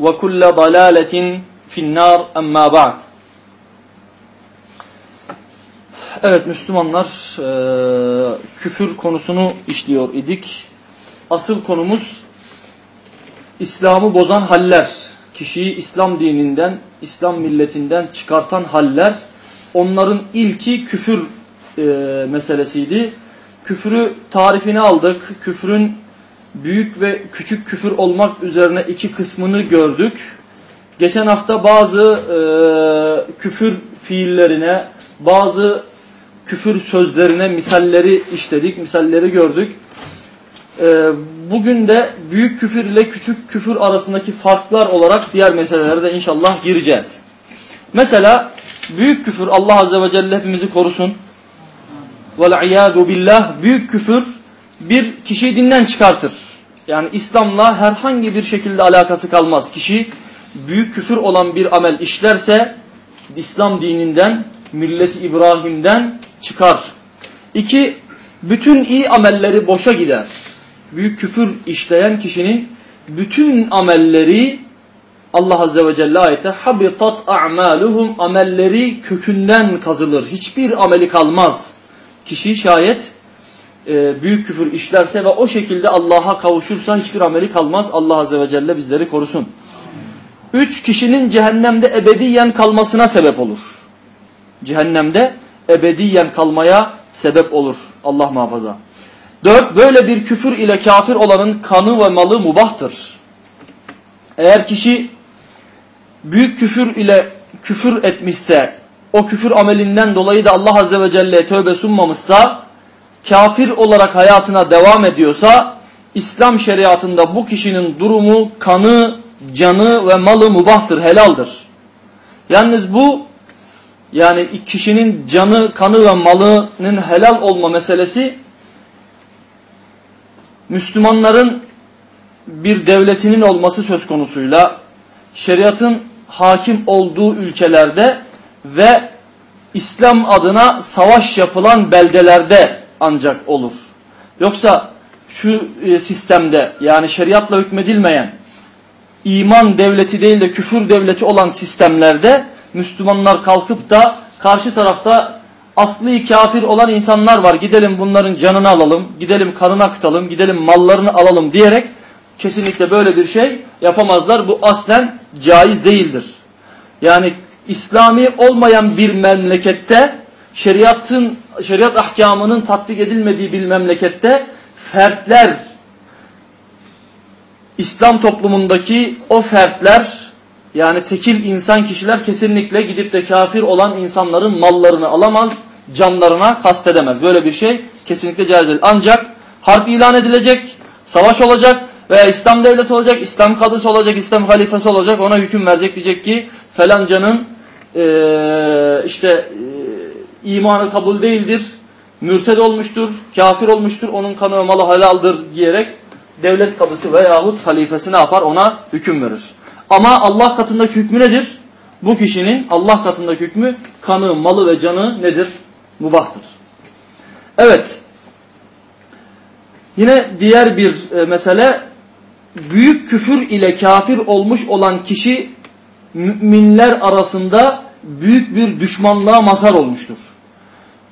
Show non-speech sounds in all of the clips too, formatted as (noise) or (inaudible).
ve kulle dalaletin finnar emma ba'd. Evet Müslümanlar e, küfür konusunu işliyor idik. Asıl konumuz İslam'ı bozan haller. Kişiyi İslam dininden, İslam milletinden çıkartan haller. Onların ilki küfür e, meselesiydi. Küfürü tarifini aldık. Küfrün büyük ve küçük küfür olmak üzerine iki kısmını gördük. Geçen hafta bazı e, küfür fiillerine, bazı küfür sözlerine misalleri işledik, misalleri gördük. E, bugün de büyük küfür ile küçük küfür arasındaki farklar olarak diğer meselelere de inşallah gireceğiz. Mesela büyük küfür Allah Azze ve Celle hepimizi korusun. Vel billah büyük küfür bir kişiyi dinden çıkartır. Yani İslam'la herhangi bir şekilde alakası kalmaz. Kişi büyük küfür olan bir amel işlerse İslam dininden, milleti İbrahim'den çıkar. İki, bütün iyi amelleri boşa gider. Büyük küfür işleyen kişinin bütün amelleri Allah Azze ve Celle ayette habitat a'maluhum amelleri kökünden kazılır. Hiçbir ameli kalmaz. Kişi şayet e, büyük küfür işlerse ve o şekilde Allah'a kavuşursa hiçbir ameli kalmaz. Allah Azze ve Celle bizleri korusun. Üç kişinin cehennemde ebediyen kalmasına sebep olur. Cehennemde ebediyen kalmaya sebep olur. Allah muhafaza. Dört, böyle bir küfür ile kafir olanın kanı ve malı mubahtır. Eğer kişi büyük küfür ile küfür etmişse, o küfür amelinden dolayı da Allah Azze ve Celle'ye tövbe sunmamışsa, kafir olarak hayatına devam ediyorsa İslam şeriatında bu kişinin durumu, kanı, canı ve malı mubahtır, helaldir. Yalnız bu yani kişinin canı, kanı ve malının helal olma meselesi Müslümanların bir devletinin olması söz konusuyla şeriatın hakim olduğu ülkelerde ve İslam adına savaş yapılan beldelerde ancak olur. Yoksa şu e, sistemde yani şeriatla hükmedilmeyen iman devleti değil de küfür devleti olan sistemlerde Müslümanlar kalkıp da karşı tarafta aslı kafir olan insanlar var. Gidelim bunların canını alalım, gidelim kanını akıtalım, gidelim mallarını alalım diyerek kesinlikle böyle bir şey yapamazlar. Bu aslen caiz değildir. Yani İslami olmayan bir memlekette şeriatın şeriat ahkamının tatbik edilmediği bir memlekette fertler İslam toplumundaki o fertler yani tekil insan kişiler kesinlikle gidip de kafir olan insanların mallarını alamaz, canlarına kastedemez. Böyle bir şey kesinlikle caiz değil. Ancak harp ilan edilecek, savaş olacak veya İslam devleti olacak, İslam kadısı olacak, İslam halifesi olacak ona hüküm verecek diyecek ki falancanın ee, işte imanı kabul değildir, mürted olmuştur, kafir olmuştur, onun kanı ve malı halaldır diyerek devlet kadısı veyahut halifesi ne yapar? Ona hüküm verir. Ama Allah katındaki hükmü nedir? Bu kişinin Allah katındaki hükmü kanı, malı ve canı nedir? Mubahtır. Evet, Yine diğer bir e, mesele büyük küfür ile kafir olmuş olan kişi müminler arasında büyük bir düşmanlığa mazhar olmuştur.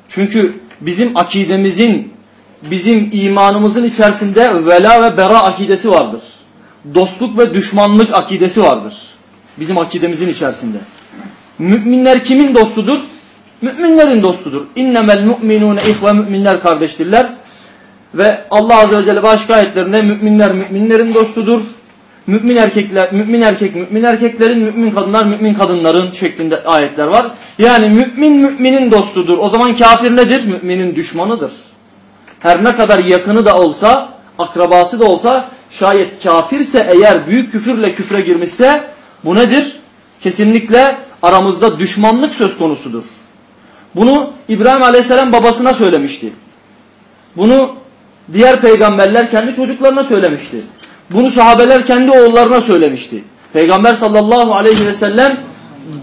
Çünkü bizim akidemizin, bizim imanımızın içerisinde vela ve bera akidesi vardır. Dostluk ve düşmanlık akidesi vardır. Bizim akidemizin içerisinde. Müminler kimin dostudur? Müminlerin dostudur. İnnemel mu'minune ihve müminler kardeştirler. Ve Allah Azze ve Celle başka ayetlerinde müminler müminlerin dostudur. Mümin erkekler, mümin erkek, mümin erkeklerin, mümin kadınlar, mümin kadınların şeklinde ayetler var. Yani mümin müminin dostudur. O zaman kafir nedir? Müminin düşmanıdır. Her ne kadar yakını da olsa, akrabası da olsa, şayet kafirse eğer büyük küfürle küfre girmişse bu nedir? Kesinlikle aramızda düşmanlık söz konusudur. Bunu İbrahim Aleyhisselam babasına söylemişti. Bunu diğer peygamberler kendi çocuklarına söylemişti. Bunu sahabeler kendi oğullarına söylemişti. Peygamber sallallahu aleyhi ve sellem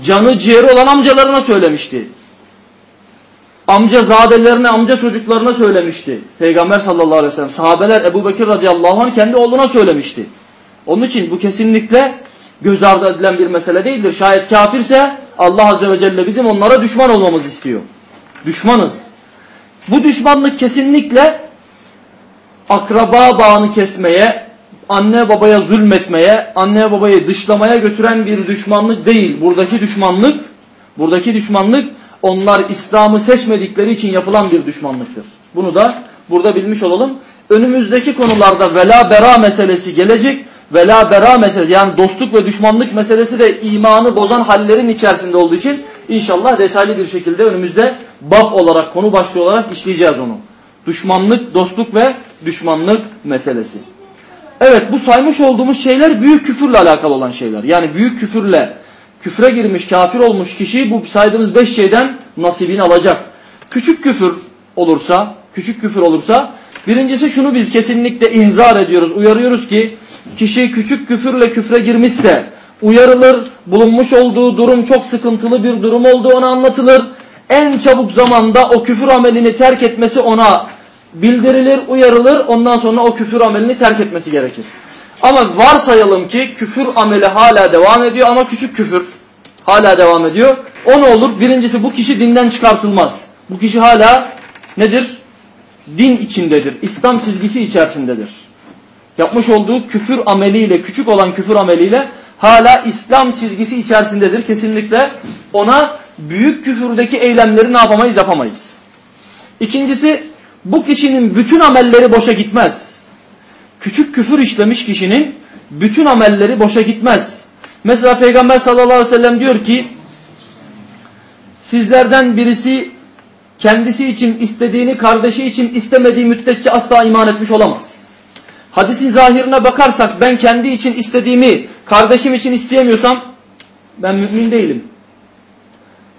canı ciğeri olan amcalarına söylemişti. Amca zadelerine, amca çocuklarına söylemişti. Peygamber sallallahu aleyhi ve sellem. Sahabeler Ebu Bekir radıyallahu anh kendi oğluna söylemişti. Onun için bu kesinlikle göz ardı edilen bir mesele değildir. Şayet kafirse Allah azze ve celle bizim onlara düşman olmamız istiyor. Düşmanız. Bu düşmanlık kesinlikle akraba bağını kesmeye, anne babaya zulmetmeye, anne babayı dışlamaya götüren bir düşmanlık değil. Buradaki düşmanlık, buradaki düşmanlık onlar İslam'ı seçmedikleri için yapılan bir düşmanlıktır. Bunu da burada bilmiş olalım. Önümüzdeki konularda vela bera meselesi gelecek. Vela bera meselesi yani dostluk ve düşmanlık meselesi de imanı bozan hallerin içerisinde olduğu için inşallah detaylı bir şekilde önümüzde bab olarak, konu başlığı olarak işleyeceğiz onu. Düşmanlık, dostluk ve düşmanlık meselesi. Evet bu saymış olduğumuz şeyler büyük küfürle alakalı olan şeyler. Yani büyük küfürle küfre girmiş, kafir olmuş kişi bu saydığımız beş şeyden nasibini alacak. Küçük küfür olursa, küçük küfür olursa birincisi şunu biz kesinlikle inzar ediyoruz, uyarıyoruz ki kişi küçük küfürle küfre girmişse uyarılır, bulunmuş olduğu durum çok sıkıntılı bir durum olduğu ona anlatılır. En çabuk zamanda o küfür amelini terk etmesi ona bildirilir, uyarılır. Ondan sonra o küfür amelini terk etmesi gerekir. Ama varsayalım ki küfür ameli hala devam ediyor ama küçük küfür hala devam ediyor. O ne olur? Birincisi bu kişi dinden çıkartılmaz. Bu kişi hala nedir? Din içindedir. İslam çizgisi içerisindedir. Yapmış olduğu küfür ameliyle, küçük olan küfür ameliyle hala İslam çizgisi içerisindedir. Kesinlikle ona büyük küfürdeki eylemleri ne yapamayız? Yapamayız. İkincisi bu kişinin bütün amelleri boşa gitmez. Küçük küfür işlemiş kişinin bütün amelleri boşa gitmez. Mesela Peygamber sallallahu aleyhi ve sellem diyor ki sizlerden birisi kendisi için istediğini kardeşi için istemediği müddetçe asla iman etmiş olamaz. Hadisin zahirine bakarsak ben kendi için istediğimi kardeşim için isteyemiyorsam ben mümin değilim.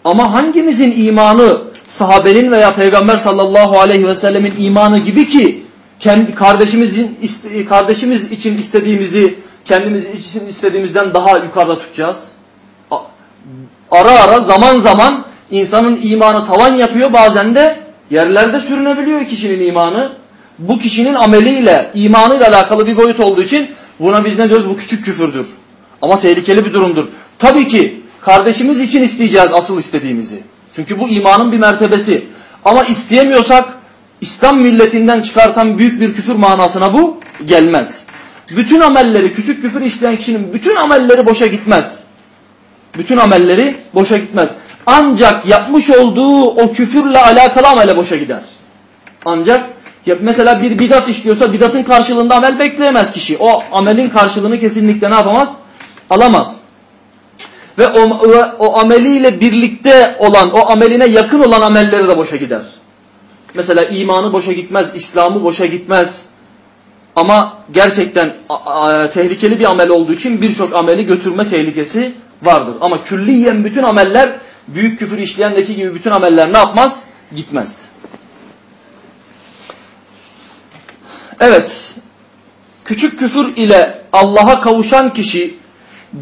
Ama hangimizin imanı sahabenin veya peygamber sallallahu aleyhi ve sellemin imanı gibi ki kendi kardeşimizin kardeşimiz için istediğimizi kendimiz için istediğimizden daha yukarıda tutacağız. Ara ara zaman zaman insanın imanı tavan yapıyor bazen de yerlerde sürünebiliyor kişinin imanı. Bu kişinin ameliyle, imanıyla alakalı bir boyut olduğu için buna biz ne diyoruz? Bu küçük küfürdür. Ama tehlikeli bir durumdur. Tabii ki kardeşimiz için isteyeceğiz asıl istediğimizi. Çünkü bu imanın bir mertebesi. Ama isteyemiyorsak İslam milletinden çıkartan büyük bir küfür manasına bu gelmez. Bütün amelleri, küçük küfür işleyen kişinin bütün amelleri boşa gitmez. Bütün amelleri boşa gitmez. Ancak yapmış olduğu o küfürle alakalı amele boşa gider. Ancak mesela bir bidat işliyorsa bidatın karşılığında amel bekleyemez kişi. O amelin karşılığını kesinlikle ne yapamaz? Alamaz ve o, o ameliyle birlikte olan, o ameline yakın olan amelleri de boşa gider. Mesela imanı boşa gitmez, İslam'ı boşa gitmez. Ama gerçekten tehlikeli bir amel olduğu için birçok ameli götürme tehlikesi vardır. Ama külliyen bütün ameller, büyük küfür işleyendeki gibi bütün ameller ne yapmaz? Gitmez. Evet, küçük küfür ile Allah'a kavuşan kişi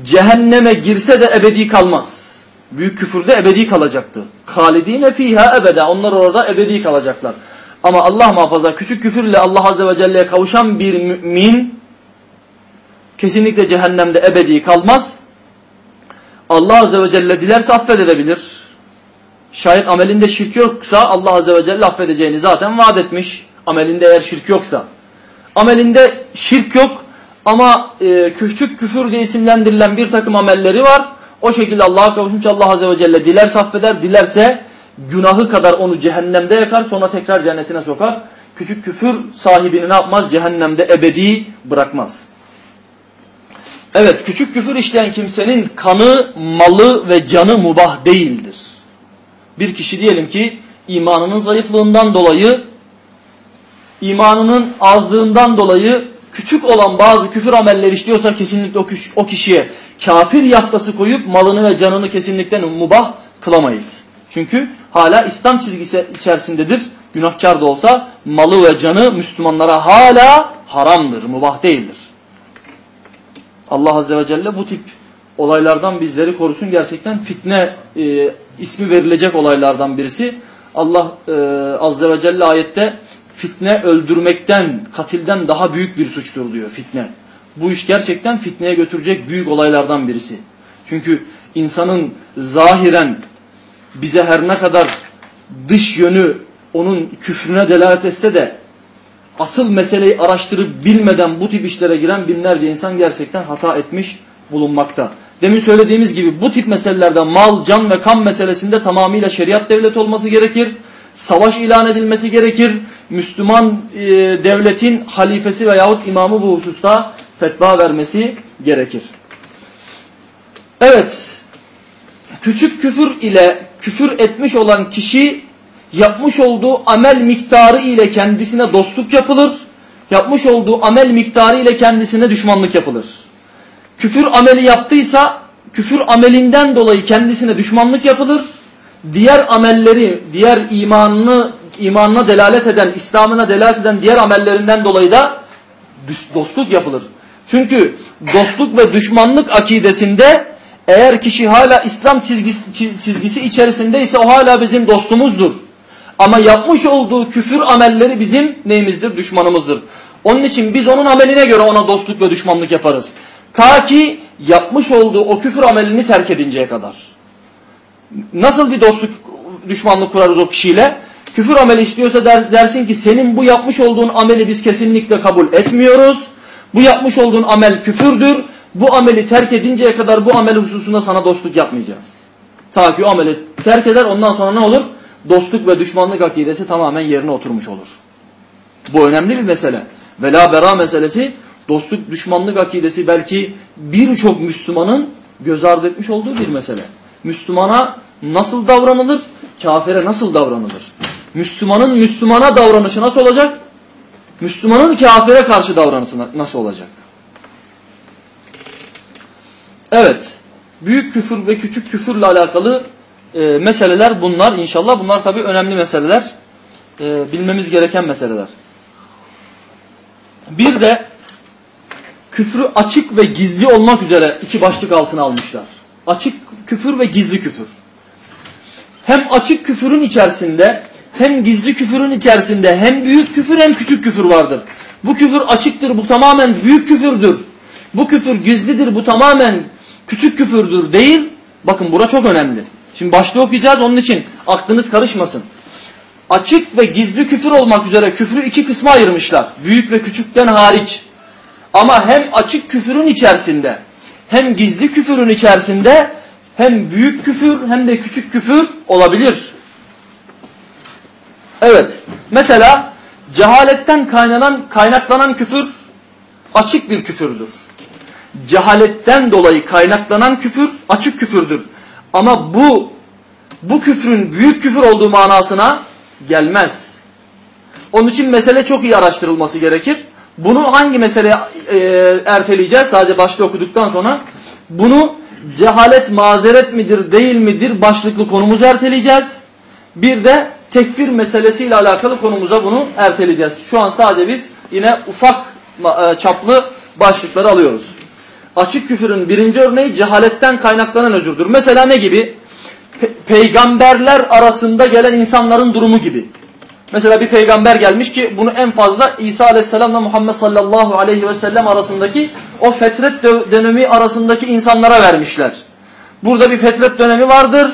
cehenneme girse de ebedi kalmaz. Büyük küfürde ebedi kalacaktı. Halidine fiha ebede. Onlar orada ebedi kalacaklar. Ama Allah muhafaza küçük küfürle Allah Azze ve Celle'ye kavuşan bir mümin kesinlikle cehennemde ebedi kalmaz. Allah Azze ve Celle dilerse affedebilir. Şayet amelinde şirk yoksa Allah Azze ve Celle affedeceğini zaten vaat etmiş. Amelinde eğer şirk yoksa. Amelinde şirk yok ama e, küçük küfür diye isimlendirilen bir takım amelleri var. O şekilde Allah'a kavuşmuş Allah Azze ve Celle dilerse affeder, dilerse günahı kadar onu cehennemde yakar sonra tekrar cennetine sokar. Küçük küfür sahibini ne yapmaz? Cehennemde ebedi bırakmaz. Evet küçük küfür işleyen kimsenin kanı, malı ve canı mubah değildir. Bir kişi diyelim ki imanının zayıflığından dolayı, imanının azlığından dolayı küçük olan bazı küfür amelleri işliyorsa kesinlikle o kişiye kafir yaftası koyup malını ve canını kesinlikle mubah kılamayız. Çünkü hala İslam çizgisi içerisindedir. Günahkar da olsa malı ve canı Müslümanlara hala haramdır, mubah değildir. Allah Azze ve Celle bu tip olaylardan bizleri korusun. Gerçekten fitne e, ismi verilecek olaylardan birisi. Allah e, Azze ve Celle ayette fitne öldürmekten, katilden daha büyük bir suçtur diyor fitne. Bu iş gerçekten fitneye götürecek büyük olaylardan birisi. Çünkü insanın zahiren bize her ne kadar dış yönü onun küfrüne delalet etse de asıl meseleyi araştırıp bilmeden bu tip işlere giren binlerce insan gerçekten hata etmiş bulunmakta. Demin söylediğimiz gibi bu tip meselelerde mal, can ve kan meselesinde tamamıyla şeriat devleti olması gerekir. Savaş ilan edilmesi gerekir. Müslüman e, devletin halifesi veyahut imamı bu hususta fetva vermesi gerekir. Evet, küçük küfür ile küfür etmiş olan kişi yapmış olduğu amel miktarı ile kendisine dostluk yapılır. Yapmış olduğu amel miktarı ile kendisine düşmanlık yapılır. Küfür ameli yaptıysa küfür amelinden dolayı kendisine düşmanlık yapılır. Diğer amelleri, diğer imanını imanına delalet eden, İslam'ına delalet eden diğer amellerinden dolayı da dostluk yapılır. Çünkü dostluk ve düşmanlık akidesinde eğer kişi hala İslam çizgisi, çizgisi içerisindeyse o hala bizim dostumuzdur. Ama yapmış olduğu küfür amelleri bizim neyimizdir? Düşmanımızdır. Onun için biz onun ameline göre ona dostluk ve düşmanlık yaparız. Ta ki yapmış olduğu o küfür amelini terk edinceye kadar. Nasıl bir dostluk, düşmanlık kurarız o kişiyle? Küfür ameli istiyorsa der, dersin ki senin bu yapmış olduğun ameli biz kesinlikle kabul etmiyoruz. Bu yapmış olduğun amel küfürdür. Bu ameli terk edinceye kadar bu amel hususunda sana dostluk yapmayacağız. Ta ki o ameli terk eder ondan sonra ne olur? Dostluk ve düşmanlık akidesi tamamen yerine oturmuş olur. Bu önemli bir mesele. Vela bera meselesi dostluk düşmanlık akidesi belki birçok Müslümanın göz ardı etmiş olduğu bir mesele. Müslümana nasıl davranılır? Kafire nasıl davranılır? Müslümanın Müslümana davranışı nasıl olacak? Müslümanın kafire karşı davranışı nasıl olacak? Evet. Büyük küfür ve küçük küfürle alakalı e, meseleler bunlar inşallah. Bunlar tabi önemli meseleler. E, bilmemiz gereken meseleler. Bir de küfrü açık ve gizli olmak üzere iki başlık altına almışlar. Açık küfür ve gizli küfür. Hem açık küfürün içerisinde hem gizli küfürün içerisinde hem büyük küfür hem küçük küfür vardır. Bu küfür açıktır, bu tamamen büyük küfürdür. Bu küfür gizlidir, bu tamamen küçük küfürdür değil. Bakın bura çok önemli. Şimdi başta okuyacağız onun için aklınız karışmasın. Açık ve gizli küfür olmak üzere küfrü iki kısma ayırmışlar. Büyük ve küçükten hariç. Ama hem açık küfürün içerisinde hem gizli küfürün içerisinde hem büyük küfür hem de küçük küfür olabilir. Evet. Mesela cehaletten kaynanan, kaynaklanan küfür açık bir küfürdür. Cehaletten dolayı kaynaklanan küfür açık küfürdür. Ama bu bu küfrün büyük küfür olduğu manasına gelmez. Onun için mesele çok iyi araştırılması gerekir. Bunu hangi mesele e, erteleyeceğiz? Sadece başta okuduktan sonra. Bunu cehalet mazeret midir değil midir başlıklı konumuzu erteleyeceğiz. Bir de tekfir meselesiyle alakalı konumuza bunu erteleyeceğiz. Şu an sadece biz yine ufak e, çaplı başlıkları alıyoruz. Açık küfürün birinci örneği cehaletten kaynaklanan özürdür. Mesela ne gibi? Pe peygamberler arasında gelen insanların durumu gibi. Mesela bir peygamber gelmiş ki bunu en fazla İsa aleyhisselamla Muhammed sallallahu aleyhi ve sellem arasındaki o fetret dönemi arasındaki insanlara vermişler. Burada bir fetret dönemi vardır.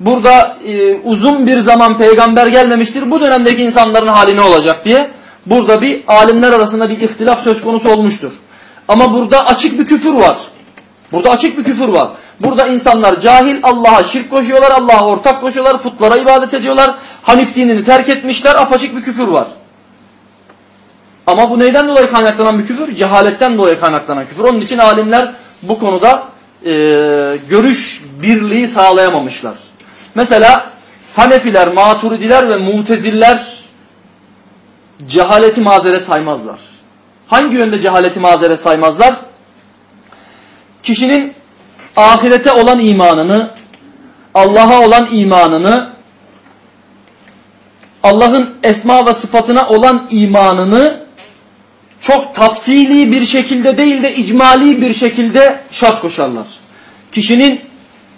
Burada e, uzun bir zaman peygamber gelmemiştir. Bu dönemdeki insanların hali ne olacak diye. Burada bir alimler arasında bir ihtilaf söz konusu olmuştur. Ama burada açık bir küfür var. Burada açık bir küfür var. Burada insanlar cahil Allah'a şirk koşuyorlar, Allah'a ortak koşuyorlar, putlara ibadet ediyorlar. Hanif dinini terk etmişler, apaçık bir küfür var. Ama bu neyden dolayı kaynaklanan bir küfür? Cehaletten dolayı kaynaklanan küfür. Onun için alimler bu konuda e, görüş birliği sağlayamamışlar. Mesela Hanefiler, Maturidiler ve Muteziller cehaleti mazeret saymazlar. Hangi yönde cehaleti mazeret saymazlar? Kişinin ahirete olan imanını, Allah'a olan imanını, Allah'ın esma ve sıfatına olan imanını çok tafsili bir şekilde değil de icmali bir şekilde şart koşarlar. Kişinin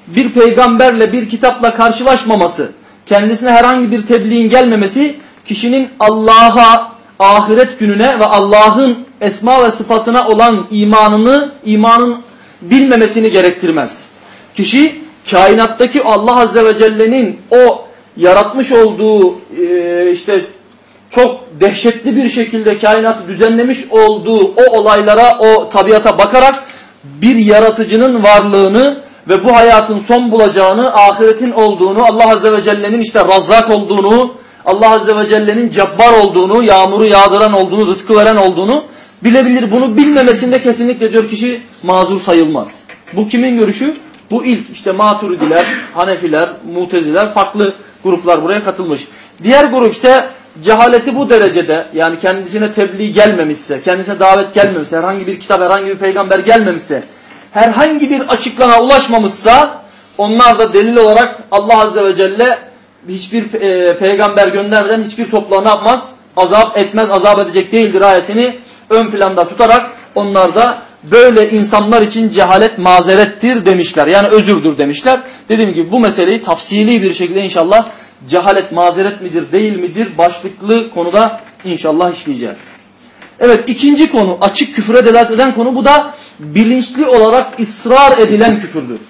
bir peygamberle bir kitapla karşılaşmaması, kendisine herhangi bir tebliğin gelmemesi kişinin Allah'a, ahiret gününe ve Allah'ın esma ve sıfatına olan imanını, imanın bilmemesini gerektirmez. Kişi kainattaki Allah Azze ve Celle'nin o yaratmış olduğu e, işte çok dehşetli bir şekilde kainatı düzenlemiş olduğu o olaylara, o tabiata bakarak bir yaratıcının varlığını ve bu hayatın son bulacağını, ahiretin olduğunu, Allah Azze ve Celle'nin işte razzak olduğunu, Allah Azze ve Celle'nin cebbar olduğunu, yağmuru yağdıran olduğunu, rızkı veren olduğunu bilebilir. Bunu bilmemesinde kesinlikle diyor kişi mazur sayılmaz. Bu kimin görüşü? Bu ilk işte maturidiler, hanefiler, muteziler farklı gruplar buraya katılmış. Diğer grup ise cehaleti bu derecede yani kendisine tebliğ gelmemişse, kendisine davet gelmemişse, herhangi bir kitap, herhangi bir peygamber gelmemişse, herhangi bir açıklama ulaşmamışsa onlar da delil olarak Allah Azze ve Celle hiçbir e, peygamber göndermeden hiçbir topluluğa ne yapmaz? Azap etmez, azap edecek değildir ayetini ön planda tutarak onlar da böyle insanlar için cehalet mazerettir demişler. Yani özürdür demişler. Dediğim gibi bu meseleyi tafsili bir şekilde inşallah cehalet mazeret midir değil midir başlıklı konuda inşallah işleyeceğiz. Evet ikinci konu açık küfüre delalet eden konu bu da bilinçli olarak ısrar edilen küfürdür.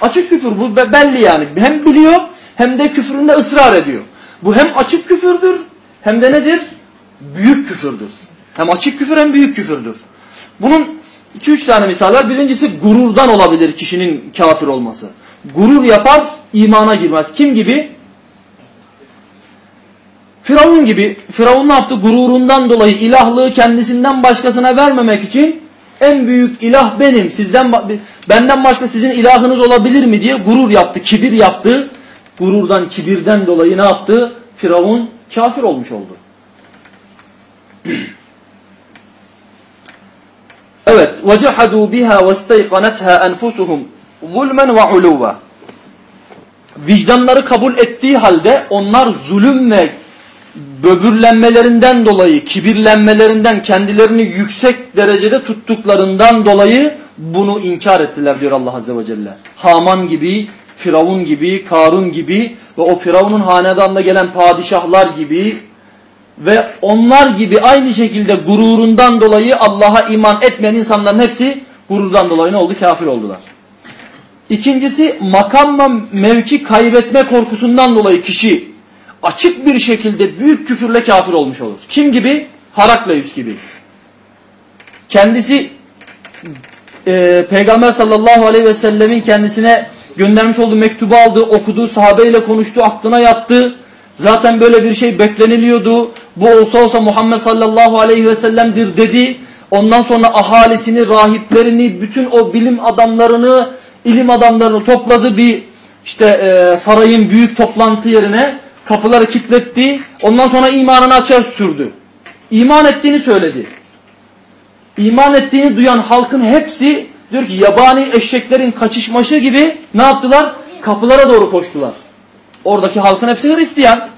Açık küfür bu belli yani hem biliyor hem de küfründe ısrar ediyor. Bu hem açık küfürdür hem de nedir? Büyük küfürdür. Hem açık küfür hem büyük küfürdür. Bunun iki üç tane misal var. Birincisi gururdan olabilir kişinin kafir olması. Gurur yapar, imana girmez. Kim gibi? Firavun gibi. Firavun ne yaptı? Gururundan dolayı ilahlığı kendisinden başkasına vermemek için en büyük ilah benim. Sizden benden başka sizin ilahınız olabilir mi diye gurur yaptı, kibir yaptı. Gururdan, kibirden dolayı ne yaptı? Firavun kafir olmuş oldu. (clears throat) Evet. وَجَحَدُوا بِهَا وَاسْتَيْقَنَتْهَا أَنْفُسُهُمْ ظُلْمًا وَعُلُوًا Vicdanları kabul ettiği halde onlar zulüm ve böbürlenmelerinden dolayı, kibirlenmelerinden, kendilerini yüksek derecede tuttuklarından dolayı bunu inkar ettiler diyor Allah Azze ve Celle. Haman gibi, Firavun gibi, Karun gibi ve o Firavun'un hanedanında gelen padişahlar gibi ve onlar gibi aynı şekilde gururundan dolayı Allah'a iman etmeyen insanların hepsi gururdan dolayı ne oldu? Kafir oldular. İkincisi makam mevki kaybetme korkusundan dolayı kişi açık bir şekilde büyük küfürle kafir olmuş olur. Kim gibi? Harakleus gibi. Kendisi e, Peygamber sallallahu aleyhi ve sellemin kendisine göndermiş olduğu mektubu aldı, okudu, sahabeyle konuştu, aklına yattı. Zaten böyle bir şey bekleniliyordu. Bu olsa olsa Muhammed sallallahu aleyhi ve sellem'dir dedi. Ondan sonra ahalisini, rahiplerini, bütün o bilim adamlarını, ilim adamlarını topladı bir işte e, sarayın büyük toplantı yerine kapıları kilitletti. Ondan sonra imanını açığa sürdü. İman ettiğini söyledi. İman ettiğini duyan halkın hepsi diyor ki yabani eşeklerin kaçışması gibi ne yaptılar? Kapılara doğru koştular. Oradaki halkın hepsi Hristiyan.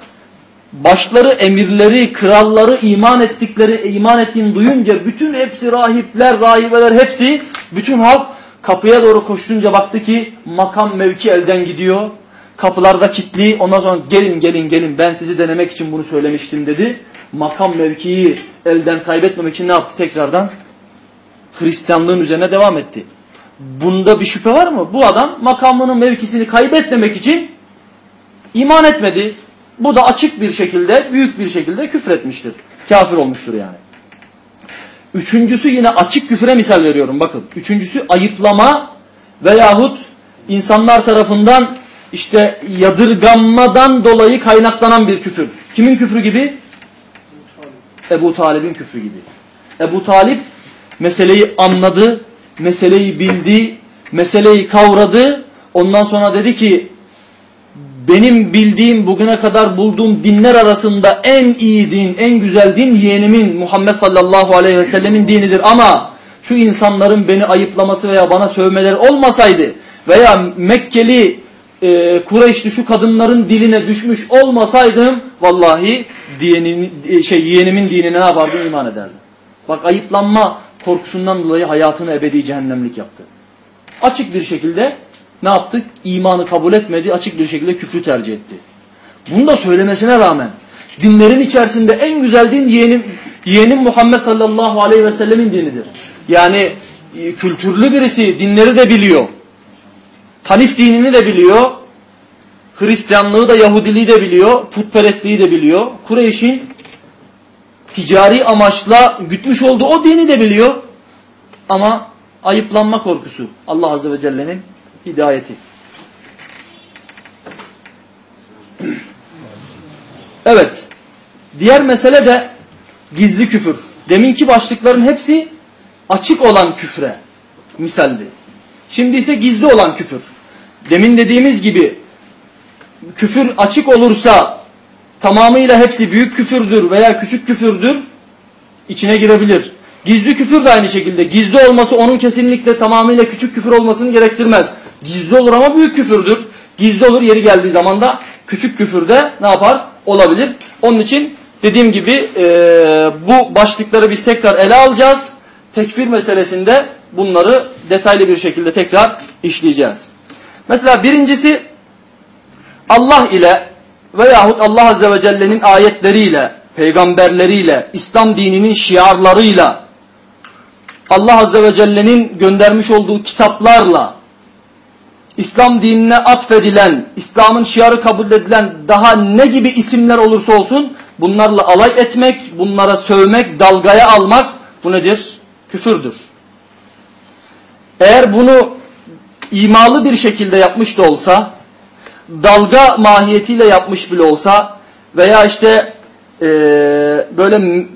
Başları, emirleri, kralları iman ettikleri, iman ettiğini duyunca bütün hepsi rahipler, rahibeler hepsi, bütün halk kapıya doğru koşunca baktı ki makam mevki elden gidiyor. kapılarda kilitli. Ondan sonra gelin gelin gelin ben sizi denemek için bunu söylemiştim dedi. Makam mevkiyi elden kaybetmemek için ne yaptı tekrardan? Hristiyanlığın üzerine devam etti. Bunda bir şüphe var mı? Bu adam makamının mevkisini kaybetmemek için iman etmedi. Bu da açık bir şekilde, büyük bir şekilde küfretmiştir. Kafir olmuştur yani. Üçüncüsü yine açık küfre misal veriyorum bakın. Üçüncüsü ayıplama veyahut insanlar tarafından işte yadırganmadan dolayı kaynaklanan bir küfür. Kimin küfrü gibi? Ebu Talib'in küfrü gibi. Ebu Talip meseleyi anladı, meseleyi bildi, meseleyi kavradı. Ondan sonra dedi ki benim bildiğim bugüne kadar bulduğum dinler arasında en iyi din, en güzel din yeğenimin Muhammed sallallahu aleyhi ve sellemin dinidir. Ama şu insanların beni ayıplaması veya bana sövmeleri olmasaydı veya Mekkeli e, Kureyşli şu kadınların diline düşmüş olmasaydım vallahi diyenin, e, şey, yeğenimin dinine ne yapardım iman ederdim. Bak ayıplanma korkusundan dolayı hayatını ebedi cehennemlik yaptı. Açık bir şekilde ne yaptık? İmanı kabul etmedi, açık bir şekilde küfrü tercih etti. Bunu da söylemesine rağmen dinlerin içerisinde en güzel din yeğenim, yeğenim Muhammed sallallahu aleyhi ve sellemin dinidir. Yani e, kültürlü birisi dinleri de biliyor. Hanif dinini de biliyor. Hristiyanlığı da Yahudiliği de biliyor. Putperestliği de biliyor. Kureyş'in ticari amaçla gütmüş olduğu o dini de biliyor. Ama ayıplanma korkusu Allah Azze ve Celle'nin hidayeti. Evet. Diğer mesele de gizli küfür. Deminki başlıkların hepsi açık olan küfre misaldi. Şimdi ise gizli olan küfür. Demin dediğimiz gibi küfür açık olursa tamamıyla hepsi büyük küfürdür veya küçük küfürdür içine girebilir. Gizli küfür de aynı şekilde. Gizli olması onun kesinlikle tamamıyla küçük küfür olmasını gerektirmez. Gizli olur ama büyük küfürdür. Gizli olur yeri geldiği zaman da küçük küfürde ne yapar? Olabilir. Onun için dediğim gibi e, bu başlıkları biz tekrar ele alacağız. Tekfir meselesinde bunları detaylı bir şekilde tekrar işleyeceğiz. Mesela birincisi Allah ile veyahut Allah Azze ve Celle'nin ayetleriyle, peygamberleriyle, İslam dininin şiarlarıyla, Allah Azze ve Celle'nin göndermiş olduğu kitaplarla, İslam dinine atfedilen, İslam'ın şiarı kabul edilen daha ne gibi isimler olursa olsun bunlarla alay etmek, bunlara sövmek, dalgaya almak bu nedir? Küfürdür. Eğer bunu imalı bir şekilde yapmış da olsa, dalga mahiyetiyle yapmış bile olsa veya işte e, böyle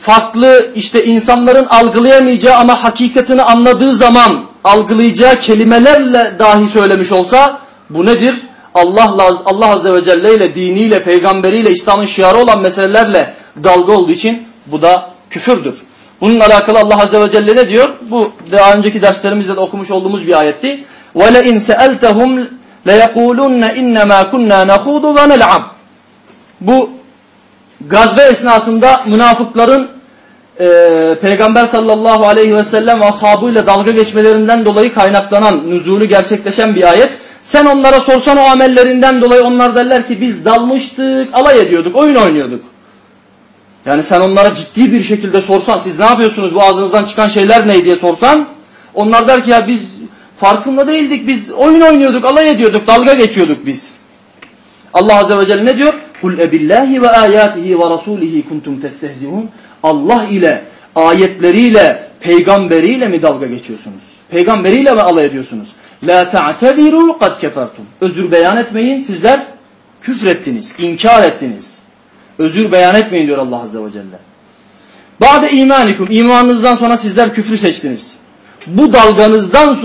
farklı işte insanların algılayamayacağı ama hakikatini anladığı zaman algılayacağı kelimelerle dahi söylemiş olsa bu nedir? Allah Allah Azze ve Celle ile diniyle, peygamberiyle, İslam'ın şiarı olan meselelerle dalga olduğu için bu da küfürdür. Bununla alakalı Allah Azze ve Celle ne diyor? Bu daha önceki derslerimizde de okumuş olduğumuz bir ayetti. وَلَاِنْ سَأَلْتَهُمْ لَيَقُولُنَّ اِنَّمَا كُنَّا نَخُوضُ وَنَلْعَبُ Bu gazve esnasında münafıkların e, Peygamber sallallahu aleyhi ve sellem ashabıyla dalga geçmelerinden dolayı kaynaklanan, nüzulü gerçekleşen bir ayet. Sen onlara sorsan o amellerinden dolayı onlar derler ki biz dalmıştık, alay ediyorduk, oyun oynuyorduk. Yani sen onlara ciddi bir şekilde sorsan, siz ne yapıyorsunuz bu ağzınızdan çıkan şeyler ne diye sorsan, onlar der ki ya biz farkında değildik, biz oyun oynuyorduk, alay ediyorduk, dalga geçiyorduk biz. Allah Azze ve Celle ne diyor? Kul ebillahi ve ayatihi ve rasulihi kuntum testehziun. Allah ile, ayetleriyle, peygamberiyle mi dalga geçiyorsunuz? Peygamberiyle mi alay ediyorsunuz? La ta'teziru kad kefertum. Özür beyan etmeyin, sizler küfrettiniz, inkar ettiniz. Özür beyan etmeyin diyor Allah Azze ve Celle. Ba'de imanikum, imanınızdan sonra sizler küfrü seçtiniz. Bu dalganızdan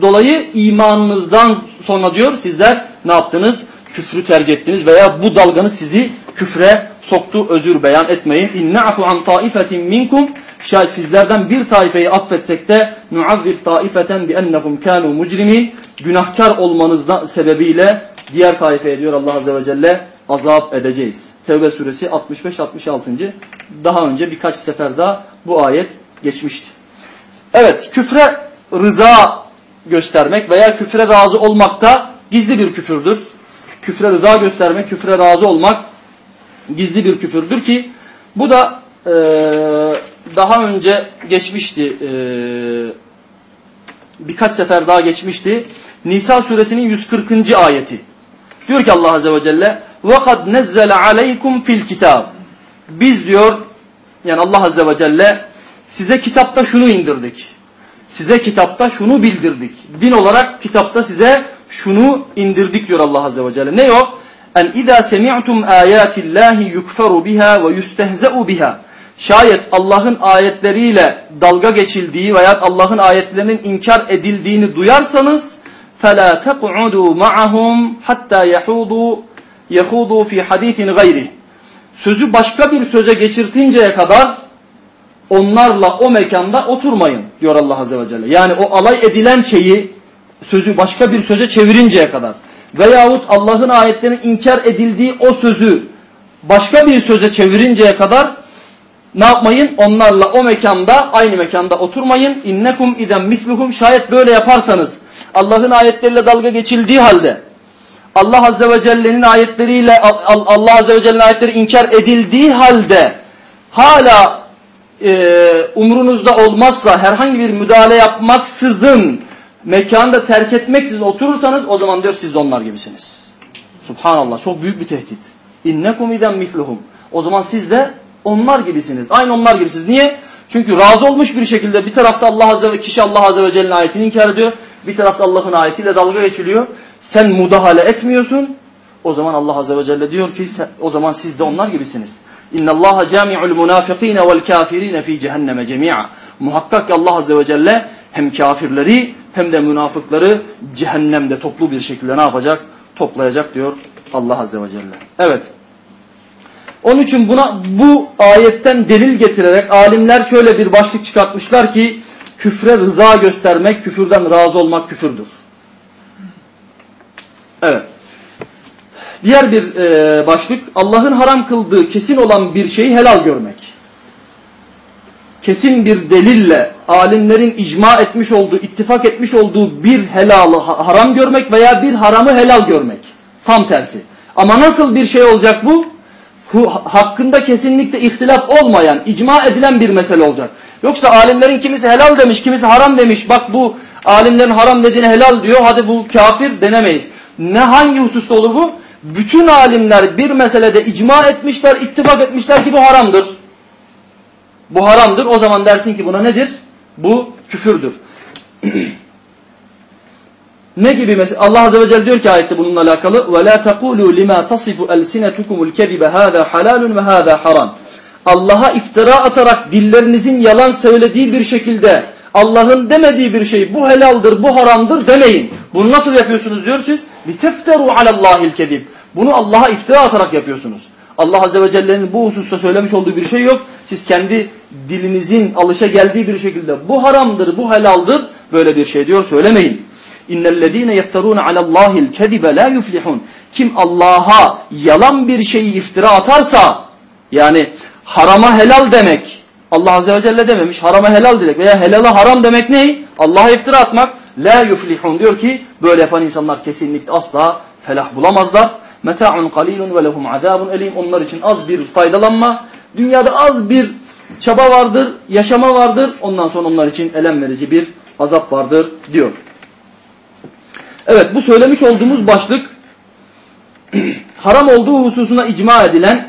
dolayı imanınızdan sonra diyor sizler ne yaptınız? Küfrü tercih ettiniz veya bu dalganız sizi küfre soktu. Özür beyan etmeyin. İnna'fu an taifetin minkum şayet sizlerden bir taifeyi affetsek de nuazzib taifeten bi ennehum kanu mucrimin günahkar olmanızdan sebebiyle diğer taifeye diyor Allah Azze ve Celle azap edeceğiz. Tevbe suresi 65-66. Daha önce birkaç sefer daha bu ayet geçmişti. Evet küfre rıza göstermek veya küfre razı olmakta gizli bir küfürdür Küfre rıza göstermek, küfre razı olmak gizli bir küfürdür ki bu da e, daha önce geçmişti. E, birkaç sefer daha geçmişti. Nisa suresinin 140. ayeti. Diyor ki Allah Azze ve Celle وَقَدْ نَزَّلَ عَلَيْكُمْ fil الْكِتَابِ Biz diyor yani Allah Azze ve Celle size kitapta şunu indirdik. Size kitapta şunu bildirdik. Din olarak kitapta size şunu indirdik diyor Allah Azze ve Celle. Ne o? En idâ semi'tum âyâtillâhi yukferu biha ve yustehze'u biha. Şayet Allah'ın ayetleriyle dalga geçildiği veya Allah'ın ayetlerinin inkar edildiğini duyarsanız فَلَا تَقْعُدُوا مَعَهُمْ حَتَّى يَحُودُوا يَخُودُوا فِي حَد۪يثٍ غَيْرِهِ Sözü başka bir söze geçirtinceye kadar onlarla o mekanda oturmayın diyor Allah Azze ve Celle. Yani o alay edilen şeyi sözü başka bir söze çevirinceye kadar veyahut Allah'ın ayetlerinin inkar edildiği o sözü başka bir söze çevirinceye kadar ne yapmayın? Onlarla o mekanda, aynı mekanda oturmayın. İnnekum iden misluhum. Şayet böyle yaparsanız Allah'ın ayetleriyle dalga geçildiği halde Allah Azze ve Celle'nin ayetleriyle Allah Azze ve Celle'nin ayetleri inkar edildiği halde hala e, umrunuzda olmazsa herhangi bir müdahale yapmaksızın mekanı da terk etmeksizin oturursanız o zaman diyor siz de onlar gibisiniz. Subhanallah çok büyük bir tehdit. İnnekum iden misluhum. O zaman siz de onlar gibisiniz. Aynı onlar gibisiniz. Niye? Çünkü razı olmuş bir şekilde bir tarafta Allah Azze ve kişi Allah Azze ve Celle'nin ayetini inkar ediyor. Bir tarafta Allah'ın ayetiyle dalga geçiliyor. Sen müdahale etmiyorsun. O zaman Allah Azze ve Celle diyor ki o zaman siz de onlar gibisiniz. İnna Allah cami'ul munafikine vel kafirine fi cehenneme cemi'a. Muhakkak ki Allah Azze ve Celle hem kafirleri hem de münafıkları cehennemde toplu bir şekilde ne yapacak? Toplayacak diyor Allah Azze ve Celle. Evet. Onun için buna bu ayetten delil getirerek alimler şöyle bir başlık çıkartmışlar ki küfre rıza göstermek, küfürden razı olmak küfürdür. Evet. Diğer bir e, başlık Allah'ın haram kıldığı kesin olan bir şeyi helal görmek. Kesin bir delille alimlerin icma etmiş olduğu, ittifak etmiş olduğu bir helalı haram görmek veya bir haramı helal görmek. Tam tersi. Ama nasıl bir şey olacak bu? hakkında kesinlikle ihtilaf olmayan, icma edilen bir mesele olacak. Yoksa alimlerin kimisi helal demiş, kimisi haram demiş. Bak bu alimlerin haram dediğine helal diyor. Hadi bu kafir denemeyiz. Ne hangi hususta olur bu? Bütün alimler bir meselede icma etmişler, ittifak etmişler ki bu haramdır Bu haramdır. O zaman dersin ki buna nedir? Bu küfürdür. (clears throat) Ne gibi mesela Allah Azze ve Celle diyor ki ayette bununla alakalı وَلَا تَقُولُوا لِمَا تَصِفُ أَلْسِنَتُكُمُ الْكَذِبَ هَذَا حَلَالٌ وَهَذَا حَرَامٌ Allah'a iftira atarak dillerinizin yalan söylediği bir şekilde Allah'ın demediği bir şey bu helaldir, bu haramdır demeyin. Bunu nasıl yapıyorsunuz diyor siz? لِتَفْتَرُوا عَلَى اللّٰهِ الْكَذِبِ Bunu Allah'a iftira atarak yapıyorsunuz. Allah Azze ve Celle'nin bu hususta söylemiş olduğu bir şey yok. Siz kendi dilinizin alışa geldiği bir şekilde bu haramdır, bu helaldir böyle bir şey diyor söylemeyin. İnnellezîne yefterûne alallâhil kedibe la yuflihun. Kim Allah'a yalan bir şeyi iftira atarsa yani harama helal demek Allah Azze ve Celle dememiş harama helal demek veya helala haram demek ne? Allah'a iftira atmak la yuflihun diyor ki böyle yapan insanlar kesinlikle asla felah bulamazlar. Meta'un qalilun ve lehum azabun elim. Onlar için az bir faydalanma, dünyada az bir çaba vardır, yaşama vardır. Ondan sonra onlar için elem verici bir azap vardır diyor. Evet bu söylemiş olduğumuz başlık (clears throat) haram olduğu hususuna icma edilen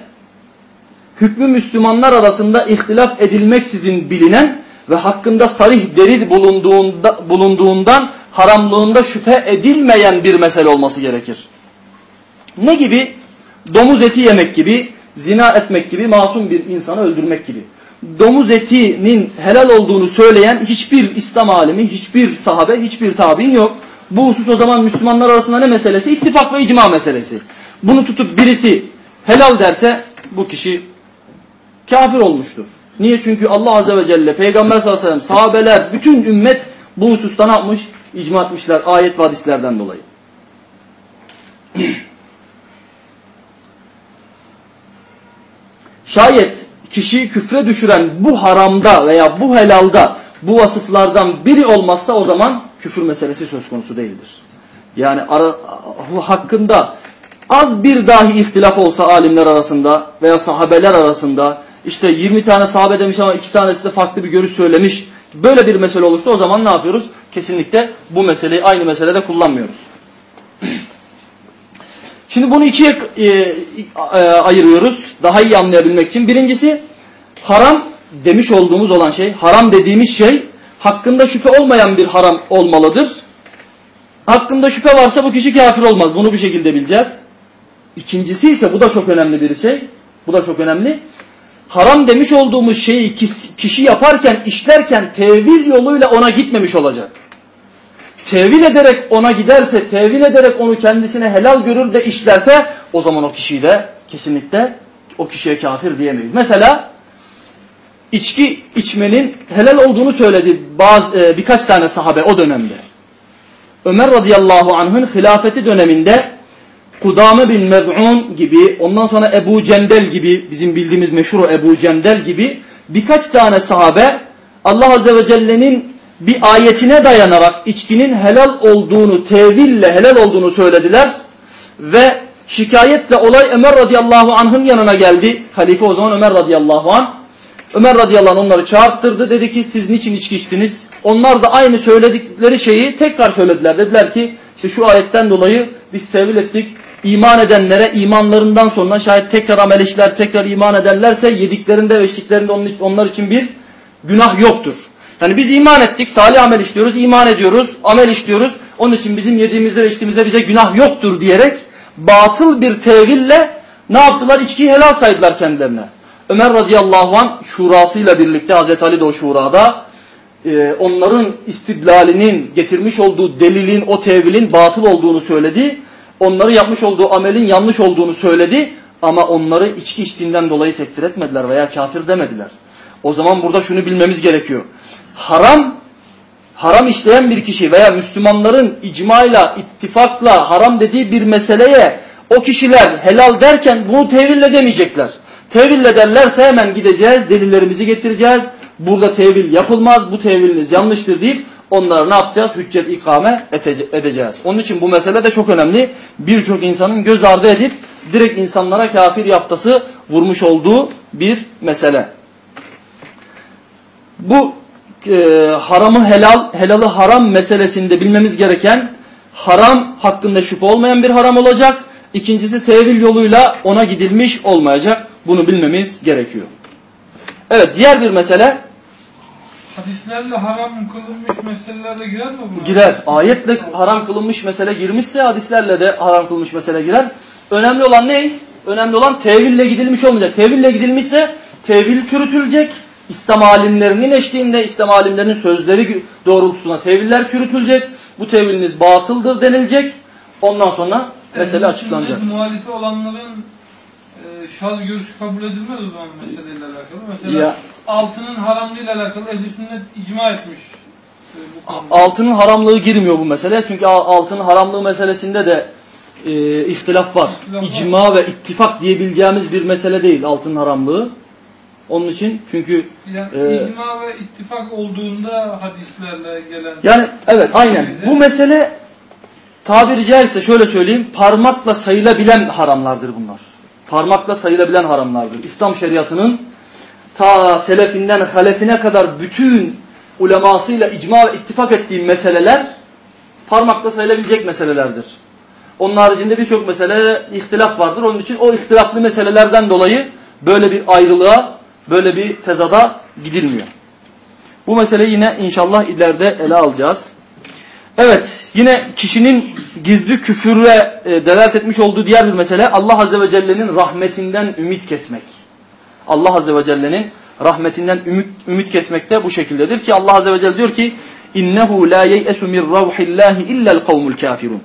hükmü Müslümanlar arasında ihtilaf edilmeksizin bilinen ve hakkında sarih delil bulunduğunda, bulunduğundan haramlığında şüphe edilmeyen bir mesele olması gerekir. Ne gibi? Domuz eti yemek gibi, zina etmek gibi, masum bir insanı öldürmek gibi. Domuz etinin helal olduğunu söyleyen hiçbir İslam alimi, hiçbir sahabe, hiçbir tabi'in yok. Bu husus o zaman Müslümanlar arasında ne meselesi? İttifak ve icma meselesi. Bunu tutup birisi helal derse bu kişi kafir olmuştur. Niye? Çünkü Allah Azze ve Celle, Peygamber sallallahu aleyhi ve sellem, sahabeler, bütün ümmet bu hususta ne yapmış? İcma etmişler ayet ve hadislerden dolayı. Şayet kişiyi küfre düşüren bu haramda veya bu helalda bu vasıflardan biri olmazsa o zaman küfür meselesi söz konusu değildir. Yani ara, hakkında az bir dahi ihtilaf olsa alimler arasında veya sahabeler arasında işte 20 tane sahabe demiş ama iki tanesi de farklı bir görüş söylemiş. Böyle bir mesele olursa o zaman ne yapıyoruz? Kesinlikle bu meseleyi aynı meselede kullanmıyoruz. (clears throat) Şimdi bunu ikiye e, e, ayırıyoruz daha iyi anlayabilmek için. Birincisi haram demiş olduğumuz olan şey, haram dediğimiz şey hakkında şüphe olmayan bir haram olmalıdır. Hakkında şüphe varsa bu kişi kafir olmaz. Bunu bir şekilde bileceğiz. İkincisi ise bu da çok önemli bir şey. Bu da çok önemli. Haram demiş olduğumuz şeyi kişi yaparken, işlerken tevil yoluyla ona gitmemiş olacak. Tevil ederek ona giderse, tevil ederek onu kendisine helal görür de işlerse o zaman o kişiyi de kesinlikle o kişiye kafir diyemeyiz. Mesela içki içmenin helal olduğunu söyledi bazı e, birkaç tane sahabe o dönemde. Ömer radıyallahu anh'ın hilafeti döneminde Kudame bin Mez'un gibi ondan sonra Ebu Cendel gibi bizim bildiğimiz meşhur Ebu Cendel gibi birkaç tane sahabe Allah azze ve celle'nin bir ayetine dayanarak içkinin helal olduğunu teville helal olduğunu söylediler ve şikayetle olay Ömer radıyallahu anh'ın yanına geldi. Halife o zaman Ömer radıyallahu anh. Ömer radıyallahu anh onları çağırttırdı. Dedi ki siz niçin içki içtiniz? Onlar da aynı söyledikleri şeyi tekrar söylediler. Dediler ki işte şu ayetten dolayı biz tevil ettik. İman edenlere imanlarından sonra şayet tekrar amel işler, tekrar iman ederlerse yediklerinde ve içtiklerinde onlar için bir günah yoktur. Yani biz iman ettik, salih amel işliyoruz, iman ediyoruz, amel işliyoruz. Onun için bizim yediğimizde ve içtiğimizde bize günah yoktur diyerek batıl bir teville ne yaptılar? İçkiyi helal saydılar kendilerine. Ömer radıyallahu an şurasıyla birlikte Hazreti Ali de o şurada e, onların istidlalinin getirmiş olduğu delilin o tevilin batıl olduğunu söyledi. Onları yapmış olduğu amelin yanlış olduğunu söyledi ama onları içki içtiğinden dolayı tekfir etmediler veya kafir demediler. O zaman burada şunu bilmemiz gerekiyor. Haram haram işleyen bir kişi veya Müslümanların icmayla, ittifakla haram dediği bir meseleye o kişiler helal derken bunu teville demeyecekler. Tevil ederlerse hemen gideceğiz, delillerimizi getireceğiz. Burada tevil yapılmaz, bu teviliniz yanlıştır deyip onlara ne yapacağız? Hüccet ikame edeceğiz. Onun için bu mesele de çok önemli. Birçok insanın göz ardı edip direkt insanlara kafir yaftası vurmuş olduğu bir mesele. Bu e, haramı helal, helalı haram meselesinde bilmemiz gereken haram hakkında şüphe olmayan bir haram olacak. İkincisi tevil yoluyla ona gidilmiş olmayacak. Bunu bilmemiz gerekiyor. Evet diğer bir mesele. Hadislerle haram kılınmış meselelerle girer mi buna? Girer. Ayetle haram kılınmış mesele girmişse hadislerle de haram kılınmış mesele girer. Önemli olan ne? Önemli olan teville gidilmiş olmayacak. Teville gidilmişse tevil çürütülecek. İslam alimlerinin eşliğinde İslam alimlerinin sözleri doğrultusuna teviller çürütülecek. Bu teviliniz batıldır denilecek. Ondan sonra mesele yani açıklanacak. Muhalifi olanların e, şaz görüşü kabul edilmez o zaman meseleyle alakalı. Mesela Ya. altının haramlığıyla alakalı ehl sünnet icma etmiş. E. Altının haramlığı girmiyor bu mesele. Çünkü altının haramlığı meselesinde de e, ihtilaf var. İhtilaf var. İcma ve ittifak diyebileceğimiz bir mesele değil altının haramlığı. Onun için çünkü Yani e, icma ve ittifak olduğunda hadislerle gelen yani evet aynen bu mesele tabiri caizse şöyle söyleyeyim parmakla sayılabilen haramlardır bunlar. Parmakla sayılabilen haramlardır. İslam şeriatının ta selefinden halefine kadar bütün ulemasıyla icma ve ittifak ettiği meseleler parmakla sayılabilecek meselelerdir. Onun haricinde birçok mesele ihtilaf vardır. Onun için o ihtilaflı meselelerden dolayı böyle bir ayrılığa, böyle bir tezada gidilmiyor. Bu meseleyi yine inşallah ileride ele alacağız. Evet yine kişinin gizli küfürle e, delalet etmiş olduğu diğer bir mesele Allah Azze ve Celle'nin rahmetinden ümit kesmek. Allah Azze ve Celle'nin rahmetinden ümit, ümit kesmek de bu şekildedir ki Allah Azze ve Celle diyor ki innehu la yeyesu min ravhillahi illa'l kavmul kafirun.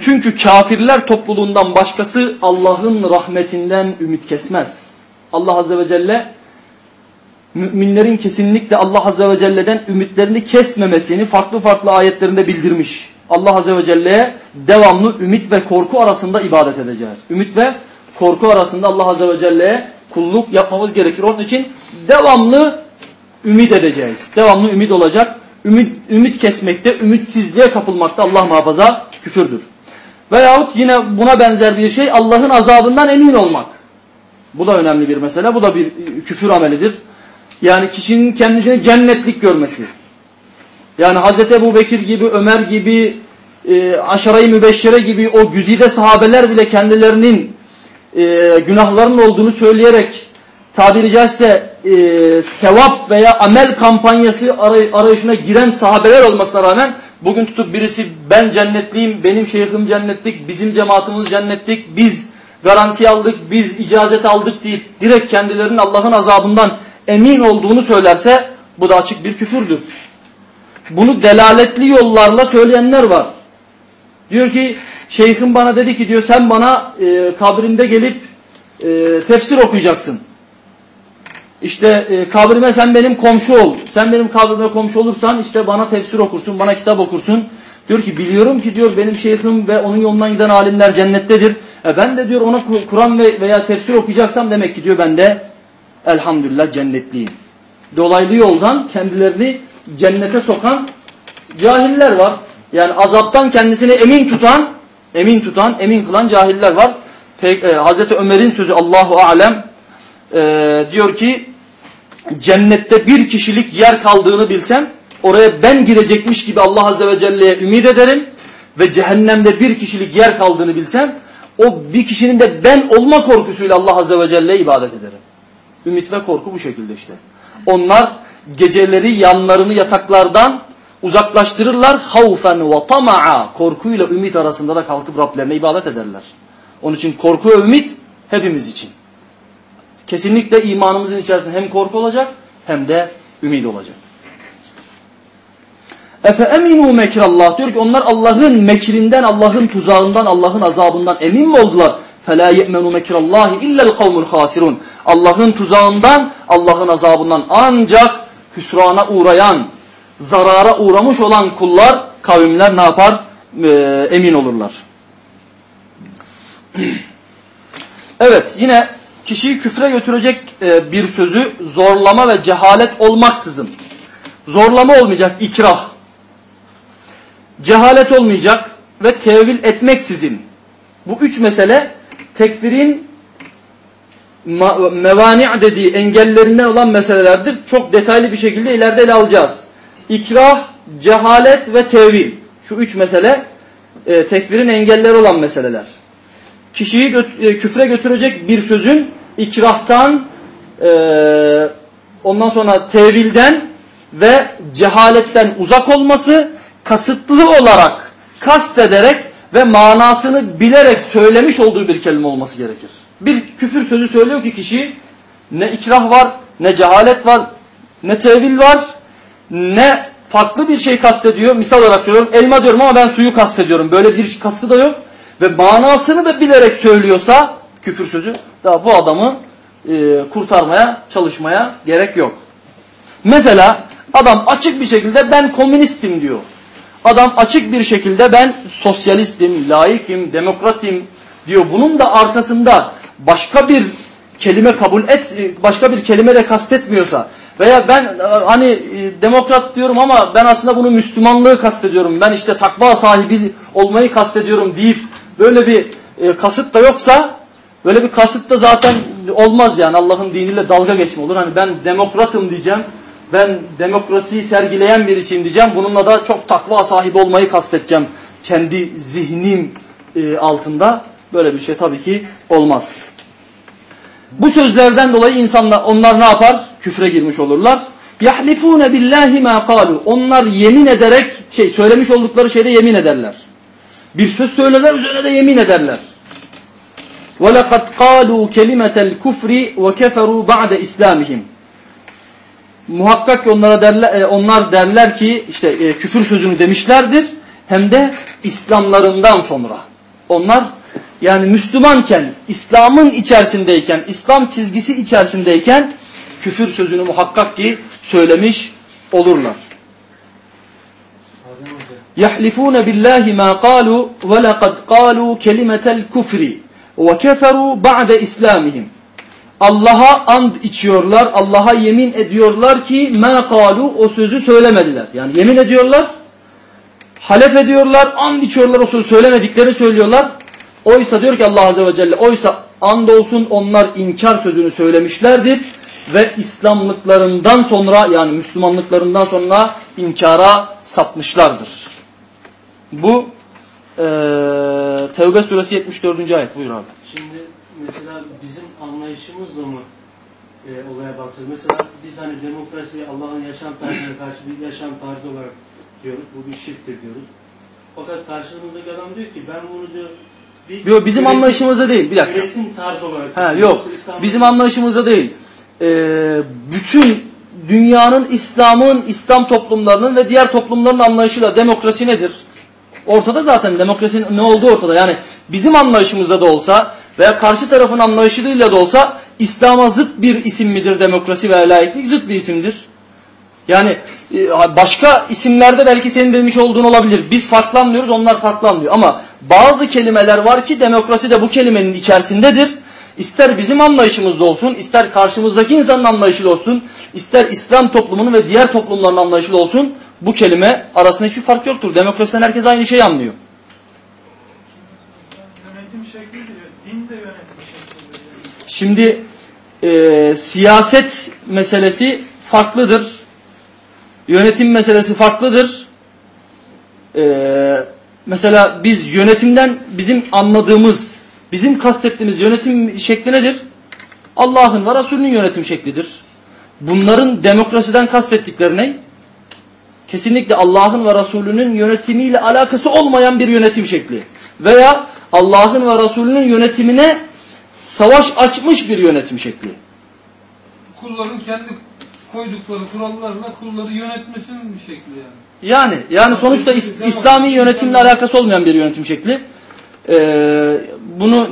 Çünkü kafirler topluluğundan başkası Allah'ın rahmetinden ümit kesmez. Allah Azze ve Celle müminlerin kesinlikle Allah Azze ve Celle'den ümitlerini kesmemesini farklı farklı ayetlerinde bildirmiş. Allah Azze ve Celle'ye devamlı ümit ve korku arasında ibadet edeceğiz. Ümit ve korku arasında Allah Azze ve Celle'ye kulluk yapmamız gerekir. Onun için devamlı ümit edeceğiz. Devamlı ümit olacak. ümit, ümit kesmekte, ümitsizliğe kapılmakta Allah muhafaza küfürdür. Veyahut yine buna benzer bir şey Allah'ın azabından emin olmak. Bu da önemli bir mesele. Bu da bir küfür amelidir. Yani kişinin kendisini cennetlik görmesi. Yani Hz. Ebu Bekir gibi, Ömer gibi, e, aşarayı mübeşşere gibi o güzide sahabeler bile kendilerinin e, günahlarının olduğunu söyleyerek tabiri caizse e, sevap veya amel kampanyası aray arayışına giren sahabeler olmasına rağmen bugün tutup birisi ben cennetliyim, benim şeyhim cennetlik, bizim cemaatimiz cennetlik, biz garanti aldık, biz icazet aldık deyip direkt kendilerinin Allah'ın azabından emin olduğunu söylerse bu da açık bir küfürdür. Bunu delaletli yollarla söyleyenler var. Diyor ki şeyhim bana dedi ki diyor sen bana e, kabrimde gelip e, tefsir okuyacaksın. İşte e, kabrime sen benim komşu ol. Sen benim kabrime komşu olursan işte bana tefsir okursun, bana kitap okursun. Diyor ki biliyorum ki diyor benim şeyhim ve onun yolundan giden alimler cennettedir. E ben de diyor ona Kur'an veya tefsir okuyacaksam demek ki diyor ben de elhamdülillah cennetliyim. Dolaylı yoldan kendilerini cennete sokan cahiller var. Yani azaptan kendisini emin tutan, emin tutan, emin kılan cahiller var. Pek, e, Hazreti Ömer'in sözü Allahu alem e, diyor ki cennette bir kişilik yer kaldığını bilsem oraya ben girecekmiş gibi Allah Azze ve Celle'ye ümit ederim ve cehennemde bir kişilik yer kaldığını bilsem o bir kişinin de ben olma korkusuyla Allah Azze ve Celle'ye ibadet ederim. Ümit ve korku bu şekilde işte. Onlar geceleri yanlarını yataklardan uzaklaştırırlar. Havfen ve tama'a korkuyla ümit arasında da kalkıp Rablerine ibadet ederler. Onun için korku ve ümit hepimiz için. Kesinlikle imanımızın içerisinde hem korku olacak hem de ümit olacak. Efe eminu mekrallah diyor ki onlar Allah'ın mekrinden, Allah'ın tuzağından, Allah'ın azabından emin mi oldular? فَلَا يَأْمَنُ مَكْرَ اللّٰهِ اِلَّا الْقَوْمُ الْخَاسِرُونَ Allah'ın tuzağından, Allah'ın azabından ancak hüsrana uğrayan, zarara uğramış olan kullar, kavimler ne yapar? Ee, emin olurlar. (clears throat) evet yine kişiyi küfre götürecek e, bir sözü zorlama ve cehalet olmaksızın. Zorlama olmayacak, ikrah. Cehalet olmayacak ve tevil etmeksizin. Bu üç mesele tekfirin mevani' dediği engellerinden olan meselelerdir. Çok detaylı bir şekilde ileride ele alacağız. İkrah, cehalet ve tevil. Şu üç mesele e, tekfirin engelleri olan meseleler. Kişiyi göt e, küfre götürecek bir sözün ikrahtan, e, ondan sonra tevilden ve cehaletten uzak olması, kasıtlı olarak, kast ederek ve manasını bilerek söylemiş olduğu bir kelime olması gerekir. Bir küfür sözü söylüyor ki kişi ne ikrah var, ne cehalet var, ne tevil var, ne farklı bir şey kastediyor. Misal olarak söylüyorum elma diyorum ama ben suyu kastediyorum. Böyle bir kastı da yok. Ve manasını da bilerek söylüyorsa küfür sözü daha bu adamı e, kurtarmaya çalışmaya gerek yok. Mesela adam açık bir şekilde ben komünistim diyor. Adam açık bir şekilde ben sosyalistim, laikim, demokratim diyor. Bunun da arkasında başka bir kelime kabul et, başka bir kelime de kastetmiyorsa veya ben hani e, demokrat diyorum ama ben aslında bunu Müslümanlığı kastediyorum. Ben işte takva sahibi olmayı kastediyorum deyip böyle bir e, kasıt da yoksa böyle bir kasıt da zaten olmaz yani Allah'ın diniyle dalga geçme olur. Hani ben demokratım diyeceğim ben demokrasiyi sergileyen birisiyim diyeceğim. Bununla da çok takva sahibi olmayı kastedeceğim. Kendi zihnim e, altında böyle bir şey tabii ki olmaz. Bu sözlerden dolayı insanlar onlar ne yapar? Küfre girmiş olurlar. Yahlifune billahi ma kalu. Onlar yemin ederek şey söylemiş oldukları şeyde yemin ederler. Bir söz söylerler üzerine de yemin ederler. Ve lekad kalu kelimetel kufri ve keferu ba'de islamihim muhakkak ki onlara derler, e, onlar derler ki işte e, küfür sözünü demişlerdir hem de İslamlarından sonra. Onlar yani Müslümanken, İslam'ın içerisindeyken, İslam çizgisi içerisindeyken küfür sözünü muhakkak ki söylemiş olurlar. يَحْلِفُونَ بِاللّٰهِ مَا قَالُوا وَلَقَدْ قَالُوا كَلِمَةَ الْكُفْرِ وَكَفَرُوا بَعْدَ إِسْلَامِهِمْ Allah'a and içiyorlar, Allah'a yemin ediyorlar ki me kalu o sözü söylemediler. Yani yemin ediyorlar, halef ediyorlar, and içiyorlar o sözü söylemediklerini söylüyorlar. Oysa diyor ki Allah Azze ve Celle, oysa and olsun onlar inkar sözünü söylemişlerdir ve İslamlıklarından sonra yani Müslümanlıklarından sonra inkara sapmışlardır. Bu e, Tevbe suresi 74. ayet. Buyur abi. Şimdi mesela bizim anlayışımızla mı e, olaya bakacağız? Mesela biz hani demokrasiyi Allah'ın yaşam tarzına karşı bir yaşam tarzı olarak diyoruz. Bu bir şirktir diyoruz. Fakat karşımızdaki adam diyor ki ben bunu diyor bir Yok bizim yönetim- anlayışımızda değil. Bir dakika. Yönetim tarzı olarak. Ha, yok. Bizim anlayışımızda değil. Ee, bütün dünyanın, İslam'ın, İslam toplumlarının ve diğer toplumların anlayışıyla demokrasi nedir? Ortada zaten demokrasinin ne olduğu ortada. Yani bizim anlayışımızda da olsa veya karşı tarafın anlayışıyla da olsa İslam'a zıt bir isim midir demokrasi veya laiklik? Zıt bir isimdir. Yani e, başka isimlerde belki senin demiş olduğun olabilir. Biz farklı anlıyoruz, onlar farklı. Ama bazı kelimeler var ki demokrasi de bu kelimenin içerisindedir. İster bizim anlayışımızda olsun, ister karşımızdaki insanın anlayışıyla olsun, ister İslam toplumunun ve diğer toplumların anlayışıyla olsun bu kelime arasında hiçbir fark yoktur. Demokrasiden herkes aynı şeyi anlıyor. Yönetim şekli diyor. Din de yönetim şekli diyor. Şimdi e, siyaset meselesi farklıdır. Yönetim meselesi farklıdır. E, mesela biz yönetimden bizim anladığımız, bizim kastettiğimiz yönetim şekli nedir? Allah'ın ve Resulünün yönetim şeklidir. Bunların demokrasiden kastettikleri ne? Kesinlikle Allah'ın ve Resulünün yönetimiyle alakası olmayan bir yönetim şekli. Veya Allah'ın ve Resulünün yönetimine savaş açmış bir yönetim şekli. Kulların kendi koydukları kurallarla kulları yönetmesinin bir şekli yani. Yani yani sonuçta İs- İslami yönetimle alakası olmayan bir yönetim şekli. Ee, bunu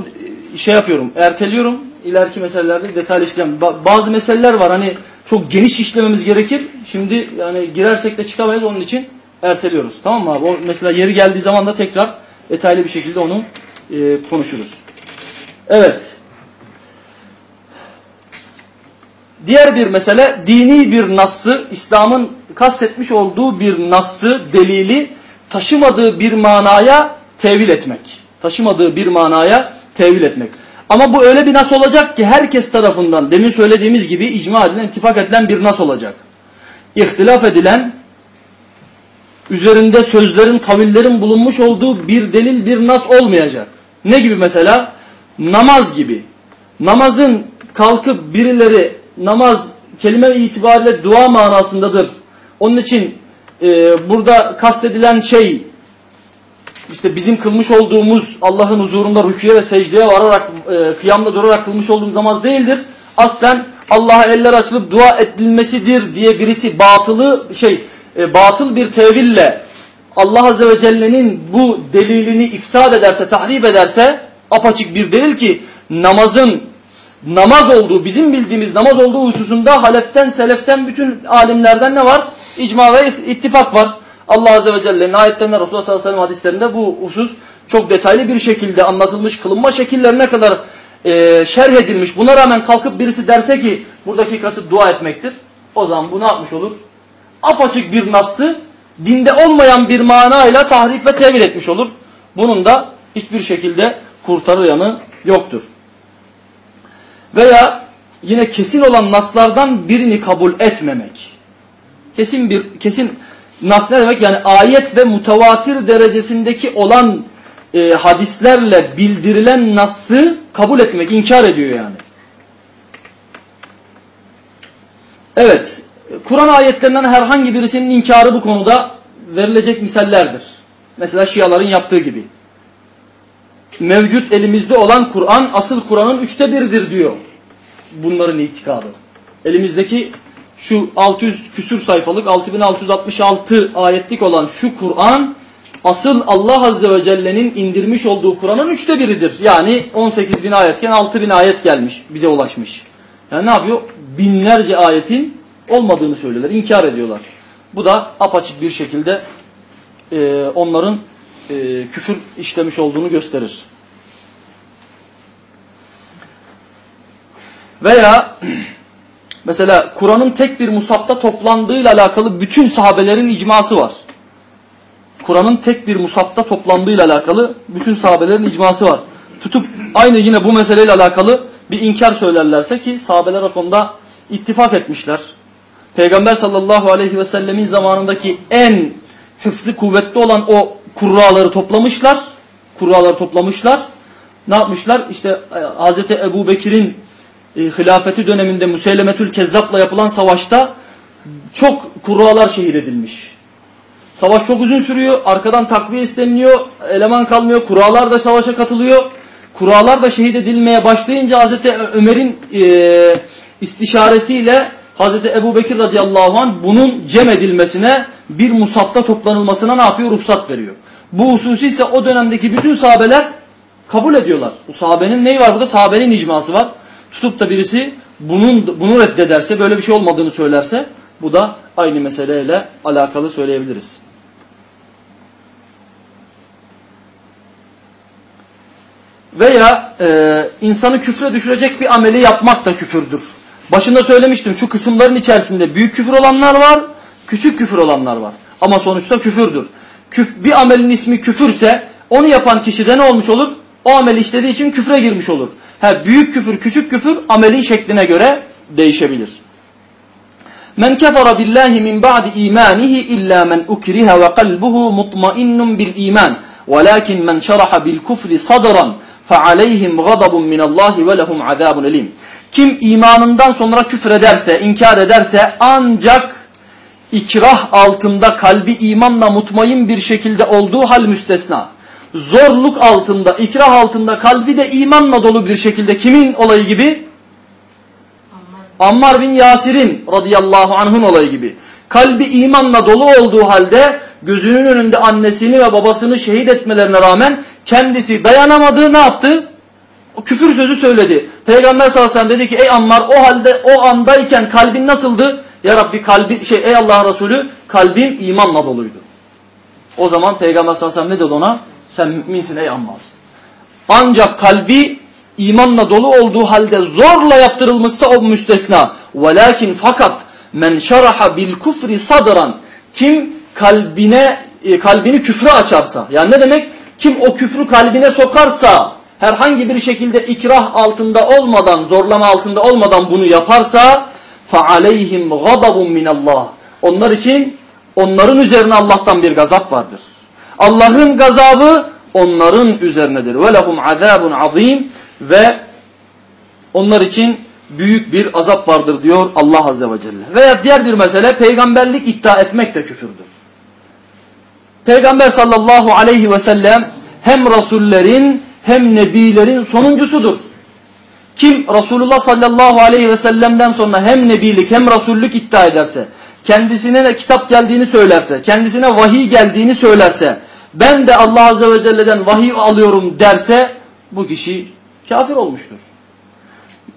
şey yapıyorum, erteliyorum. İleriki meselelerde detaylı. Ba- bazı meseleler var hani çok geniş işlememiz gerekir. Şimdi yani girersek de çıkamayız onun için erteliyoruz. Tamam mı abi? O mesela yeri geldiği zaman da tekrar detaylı bir şekilde onu e, konuşuruz. Evet. Diğer bir mesele dini bir nassı, İslam'ın kastetmiş olduğu bir nassı, delili taşımadığı bir manaya tevil etmek. Taşımadığı bir manaya tevil etmek. Ama bu öyle bir nas olacak ki herkes tarafından demin söylediğimiz gibi icma edilen, ittifak edilen bir nas olacak. İhtilaf edilen, üzerinde sözlerin, kavillerin bulunmuş olduğu bir delil, bir nas olmayacak. Ne gibi mesela? Namaz gibi. Namazın kalkıp birileri namaz kelime itibariyle dua manasındadır. Onun için e, burada kastedilen şey işte bizim kılmış olduğumuz Allah'ın huzurunda rüküye ve secdeye vararak e, kıyamda durarak kılmış olduğumuz namaz değildir. Aslen Allah'a eller açılıp dua edilmesidir diye birisi batılı şey e, batıl bir teville Allah Azze ve Celle'nin bu delilini ifsad ederse, tahrip ederse apaçık bir delil ki namazın namaz olduğu, bizim bildiğimiz namaz olduğu hususunda haleften, seleften, bütün alimlerden ne var? İcma ve ittifak var. Allah Azze ve Celle'nin ayetlerinde, Resulullah sallallahu aleyhi ve sellem hadislerinde bu husus çok detaylı bir şekilde anlatılmış, kılınma şekillerine kadar e, şerh edilmiş. Buna rağmen kalkıp birisi derse ki buradaki kasıt dua etmektir. O zaman bu ne yapmış olur? Apaçık bir nassı dinde olmayan bir manayla tahrip ve tevil etmiş olur. Bunun da hiçbir şekilde kurtarır yanı yoktur. Veya yine kesin olan naslardan birini kabul etmemek. Kesin bir kesin nas ne demek? Yani ayet ve mutavatir derecesindeki olan e, hadislerle bildirilen nası kabul etmek, inkar ediyor yani. Evet, Kur'an ayetlerinden herhangi birisinin inkarı bu konuda verilecek misallerdir. Mesela Şiaların yaptığı gibi. Mevcut elimizde olan Kur'an asıl Kur'an'ın üçte biridir diyor. Bunların itikadı. Elimizdeki şu 600 küsür sayfalık 6666 ayetlik olan şu Kur'an asıl Allah Azze ve Celle'nin indirmiş olduğu Kur'an'ın üçte biridir. Yani 18 bin ayetken 6 bin ayet gelmiş bize ulaşmış. Yani ne yapıyor? Binlerce ayetin olmadığını söylüyorlar, inkar ediyorlar. Bu da apaçık bir şekilde e, onların e, küfür işlemiş olduğunu gösterir. Veya mesela Kur'an'ın tek bir musafta toplandığıyla alakalı bütün sahabelerin icması var. Kur'an'ın tek bir musafta toplandığıyla alakalı bütün sahabelerin icması var. Tutup aynı yine bu meseleyle alakalı bir inkar söylerlerse ki sahabeler o konuda ittifak etmişler. Peygamber sallallahu aleyhi ve sellemin zamanındaki en hıfzı kuvvetli olan o kurraları toplamışlar. Kurraları toplamışlar. Ne yapmışlar? İşte e, Hazreti Ebu Bekir'in e, hilafeti döneminde Müseylemetül Kezzap'la yapılan savaşta çok kurralar şehit edilmiş. Savaş çok uzun sürüyor. Arkadan takviye isteniliyor. Eleman kalmıyor. Kurallar da savaşa katılıyor. Kurallar da şehit edilmeye başlayınca Hazreti Ömer'in e, istişaresiyle Hazreti Ebu Bekir radıyallahu anh bunun cem edilmesine bir musafta toplanılmasına ne yapıyor? Ruhsat veriyor. Bu hususi ise o dönemdeki bütün sahabeler kabul ediyorlar. Bu sahabenin neyi var burada? Sahabenin icması var. Tutup da birisi bunun bunu reddederse, böyle bir şey olmadığını söylerse bu da aynı meseleyle alakalı söyleyebiliriz. Veya e, insanı küfre düşürecek bir ameli yapmak da küfürdür. Başında söylemiştim şu kısımların içerisinde büyük küfür olanlar var, küçük küfür olanlar var. Ama sonuçta küfürdür. Küf, bir amelin ismi küfürse onu yapan kişi de ne olmuş olur? O ameli işlediği için küfre girmiş olur. Ha, büyük küfür, küçük küfür ameli şekline göre değişebilir. Men kefara billahi min ba'di imanihi illa men ukriha ve kalbuhu mutmainnun bil iman. Velakin men şeraha bil kufri sadran fealeyhim gadabun minallahi ve lehum azabun elim. Kim imanından sonra küfür ederse, inkar ederse ancak ikrah altında kalbi imanla mutmain bir şekilde olduğu hal müstesna. Zorluk altında, ikrah altında kalbi de imanla dolu bir şekilde kimin olayı gibi? Ammar bin Yasir'in radıyallahu anh'ın olayı gibi. Kalbi imanla dolu olduğu halde gözünün önünde annesini ve babasını şehit etmelerine rağmen kendisi dayanamadı ne yaptı? O küfür sözü söyledi. Peygamber sallallahu aleyhi ve sellem dedi ki ey Ammar o halde o andayken kalbin nasıldı? Ya Rabbi kalbi şey ey Allah Resulü kalbim imanla doluydu. O zaman Peygamber sallallahu aleyhi ve sellem ne dedi ona? Sen müminsin ey Ammar. Ancak kalbi imanla dolu olduğu halde zorla yaptırılmışsa o müstesna. Velakin fakat men şaraha bil kufri sadran kim kalbine e, kalbini küfre açarsa yani ne demek kim o küfrü kalbine sokarsa herhangi bir şekilde ikrah altında olmadan zorlama altında olmadan bunu yaparsa فَعَلَيْهِمْ غَضَبٌ مِنَ اللّٰهِ Onlar için onların üzerine Allah'tan bir gazap vardır. Allah'ın gazabı onların üzerinedir. وَلَهُمْ عَذَابٌ عَظِيمٌ Ve onlar için büyük bir azap vardır diyor Allah Azze ve Celle. Veya diğer bir mesele peygamberlik iddia etmek de küfürdür. Peygamber sallallahu aleyhi ve sellem hem rasullerin hem nebilerin sonuncusudur. Kim Resulullah sallallahu aleyhi ve sellem'den sonra hem nebilik hem rasullük iddia ederse, kendisine de kitap geldiğini söylerse, kendisine vahiy geldiğini söylerse, ben de Allah azze ve celle'den vahiy alıyorum derse bu kişi kafir olmuştur.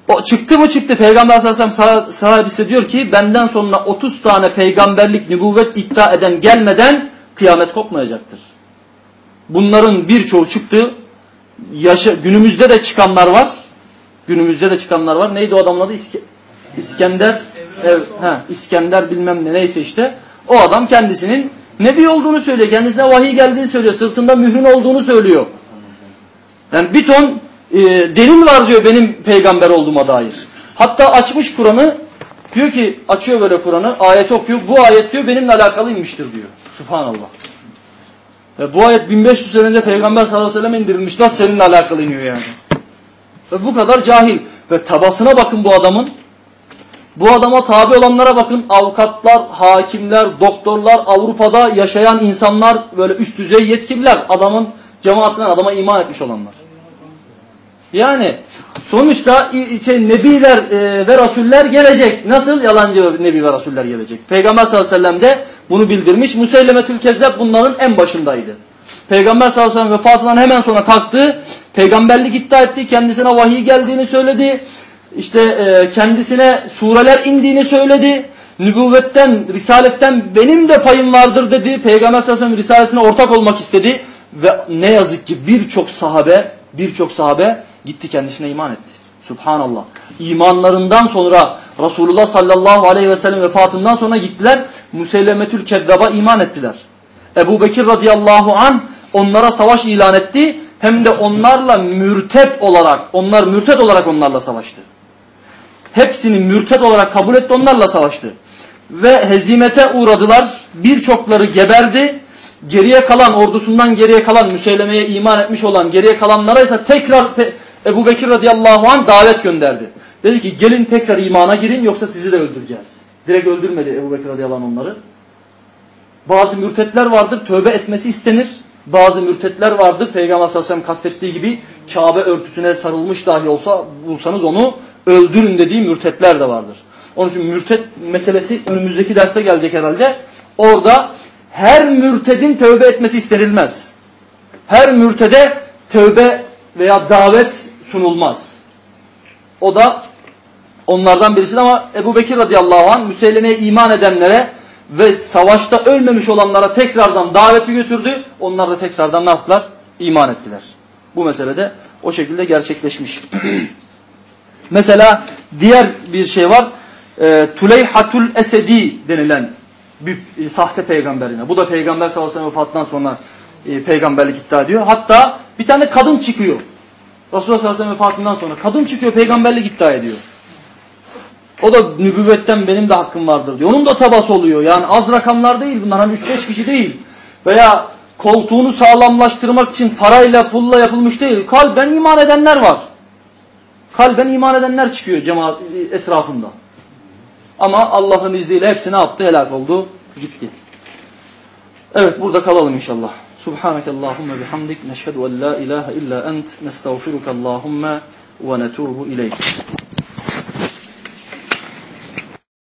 O çıktı mı çıktı Peygamber sallallahu aleyhi ve sellem hadiste diyor ki benden sonra 30 tane peygamberlik nübüvvet iddia eden gelmeden kıyamet kopmayacaktır. Bunların birçoğu çıktı. Yaşa, günümüzde de çıkanlar var. Günümüzde de çıkanlar var. Neydi o adamın adı? İske, İskender. Evet, he, İskender bilmem ne neyse işte. O adam kendisinin nebi olduğunu söylüyor. Kendisine vahiy geldiğini söylüyor. Sırtında mührün olduğunu söylüyor. Yani bir ton e, delil var diyor benim peygamber olduğuma dair. Hatta açmış Kur'an'ı diyor ki açıyor böyle Kur'an'ı ayet okuyor. Bu ayet diyor benimle alakalıymıştır diyor. Subhanallah. Ve bu ayet 1500 sene önce Peygamber sallallahu aleyhi ve sellem indirilmiş. Nasıl seninle alakalı iniyor yani? Ve bu kadar cahil. Ve tabasına bakın bu adamın. Bu adama tabi olanlara bakın. Avukatlar, hakimler, doktorlar, Avrupa'da yaşayan insanlar, böyle üst düzey yetkililer. Adamın cemaatinden adama iman etmiş olanlar. Yani sonuçta şey, nebiler e, ve rasuller gelecek. Nasıl? Yalancı nebi ve rasuller gelecek. Peygamber sallallahu aleyhi ve sellem de bunu bildirmiş. Musellemetül Kezzab bunların en başındaydı. Peygamber sallallahu aleyhi ve sellem vefatından hemen sonra kalktı. Peygamberlik iddia etti. Kendisine vahiy geldiğini söyledi. İşte e, kendisine sureler indiğini söyledi. Nübüvvetten, risaletten benim de payım vardır dedi. Peygamber sallallahu aleyhi ve sellem risaletine ortak olmak istedi. Ve ne yazık ki birçok sahabe, birçok sahabe gitti kendisine iman etti. Subhanallah. imanlarından sonra Resulullah sallallahu aleyhi ve sellem vefatından sonra gittiler Müsellemetül Kezzab'a iman ettiler. Ebu Bekir radıyallahu an onlara savaş ilan etti. Hem de onlarla mürtet olarak, onlar mürtet olarak onlarla savaştı. Hepsini mürtet olarak kabul etti, onlarla savaştı. Ve hezimete uğradılar, birçokları geberdi. Geriye kalan, ordusundan geriye kalan, Müseyleme'ye iman etmiş olan geriye kalanlara ise tekrar Ebu Bekir radıyallahu anh davet gönderdi. Dedi ki gelin tekrar imana girin yoksa sizi de öldüreceğiz. Direkt öldürmedi Ebu Bekir radıyallahu anh onları. Bazı mürtetler vardır tövbe etmesi istenir. Bazı mürtetler vardır Peygamber sallallahu aleyhi ve sellem kastettiği gibi Kabe örtüsüne sarılmış dahi olsa bulsanız onu öldürün dediği mürtetler de vardır. Onun için mürtet meselesi önümüzdeki derste gelecek herhalde. Orada her mürtedin tövbe etmesi istenilmez. Her mürtede tövbe veya davet sunulmaz. O da onlardan birisi ama Ebu Bekir radıyallahu anh Müselleme'ye iman edenlere ve savaşta ölmemiş olanlara tekrardan daveti götürdü. Onlar da tekrardan ne yaptılar? İman ettiler. Bu meselede o şekilde gerçekleşmiş. (clears throat) Mesela diğer bir şey var. E, Tuleyhatul Esedi denilen bir e, sahte peygamberine. Bu da peygamber sallallahu aleyhi ve vefatından sonra e, peygamberlik iddia ediyor. Hatta bir tane kadın çıkıyor. Resulullah sallallahu aleyhi ve sellem vefatından sonra kadın çıkıyor peygamberlik iddia ediyor. O da nübüvvetten benim de hakkım vardır diyor. Onun da tabası oluyor. Yani az rakamlar değil bunlar. Hani 3-5 kişi değil. Veya koltuğunu sağlamlaştırmak için parayla pulla yapılmış değil. Kalben iman edenler var. Kalben iman edenler çıkıyor cemaat etrafında. Ama Allah'ın izniyle hepsi ne yaptı? Helak oldu. Gitti. Evet burada kalalım inşallah. Subhaneke Allahümme bihamdik. Neşhedü en la ilahe illa ent. Nestağfiruke Allahümme ve netubu ileyk.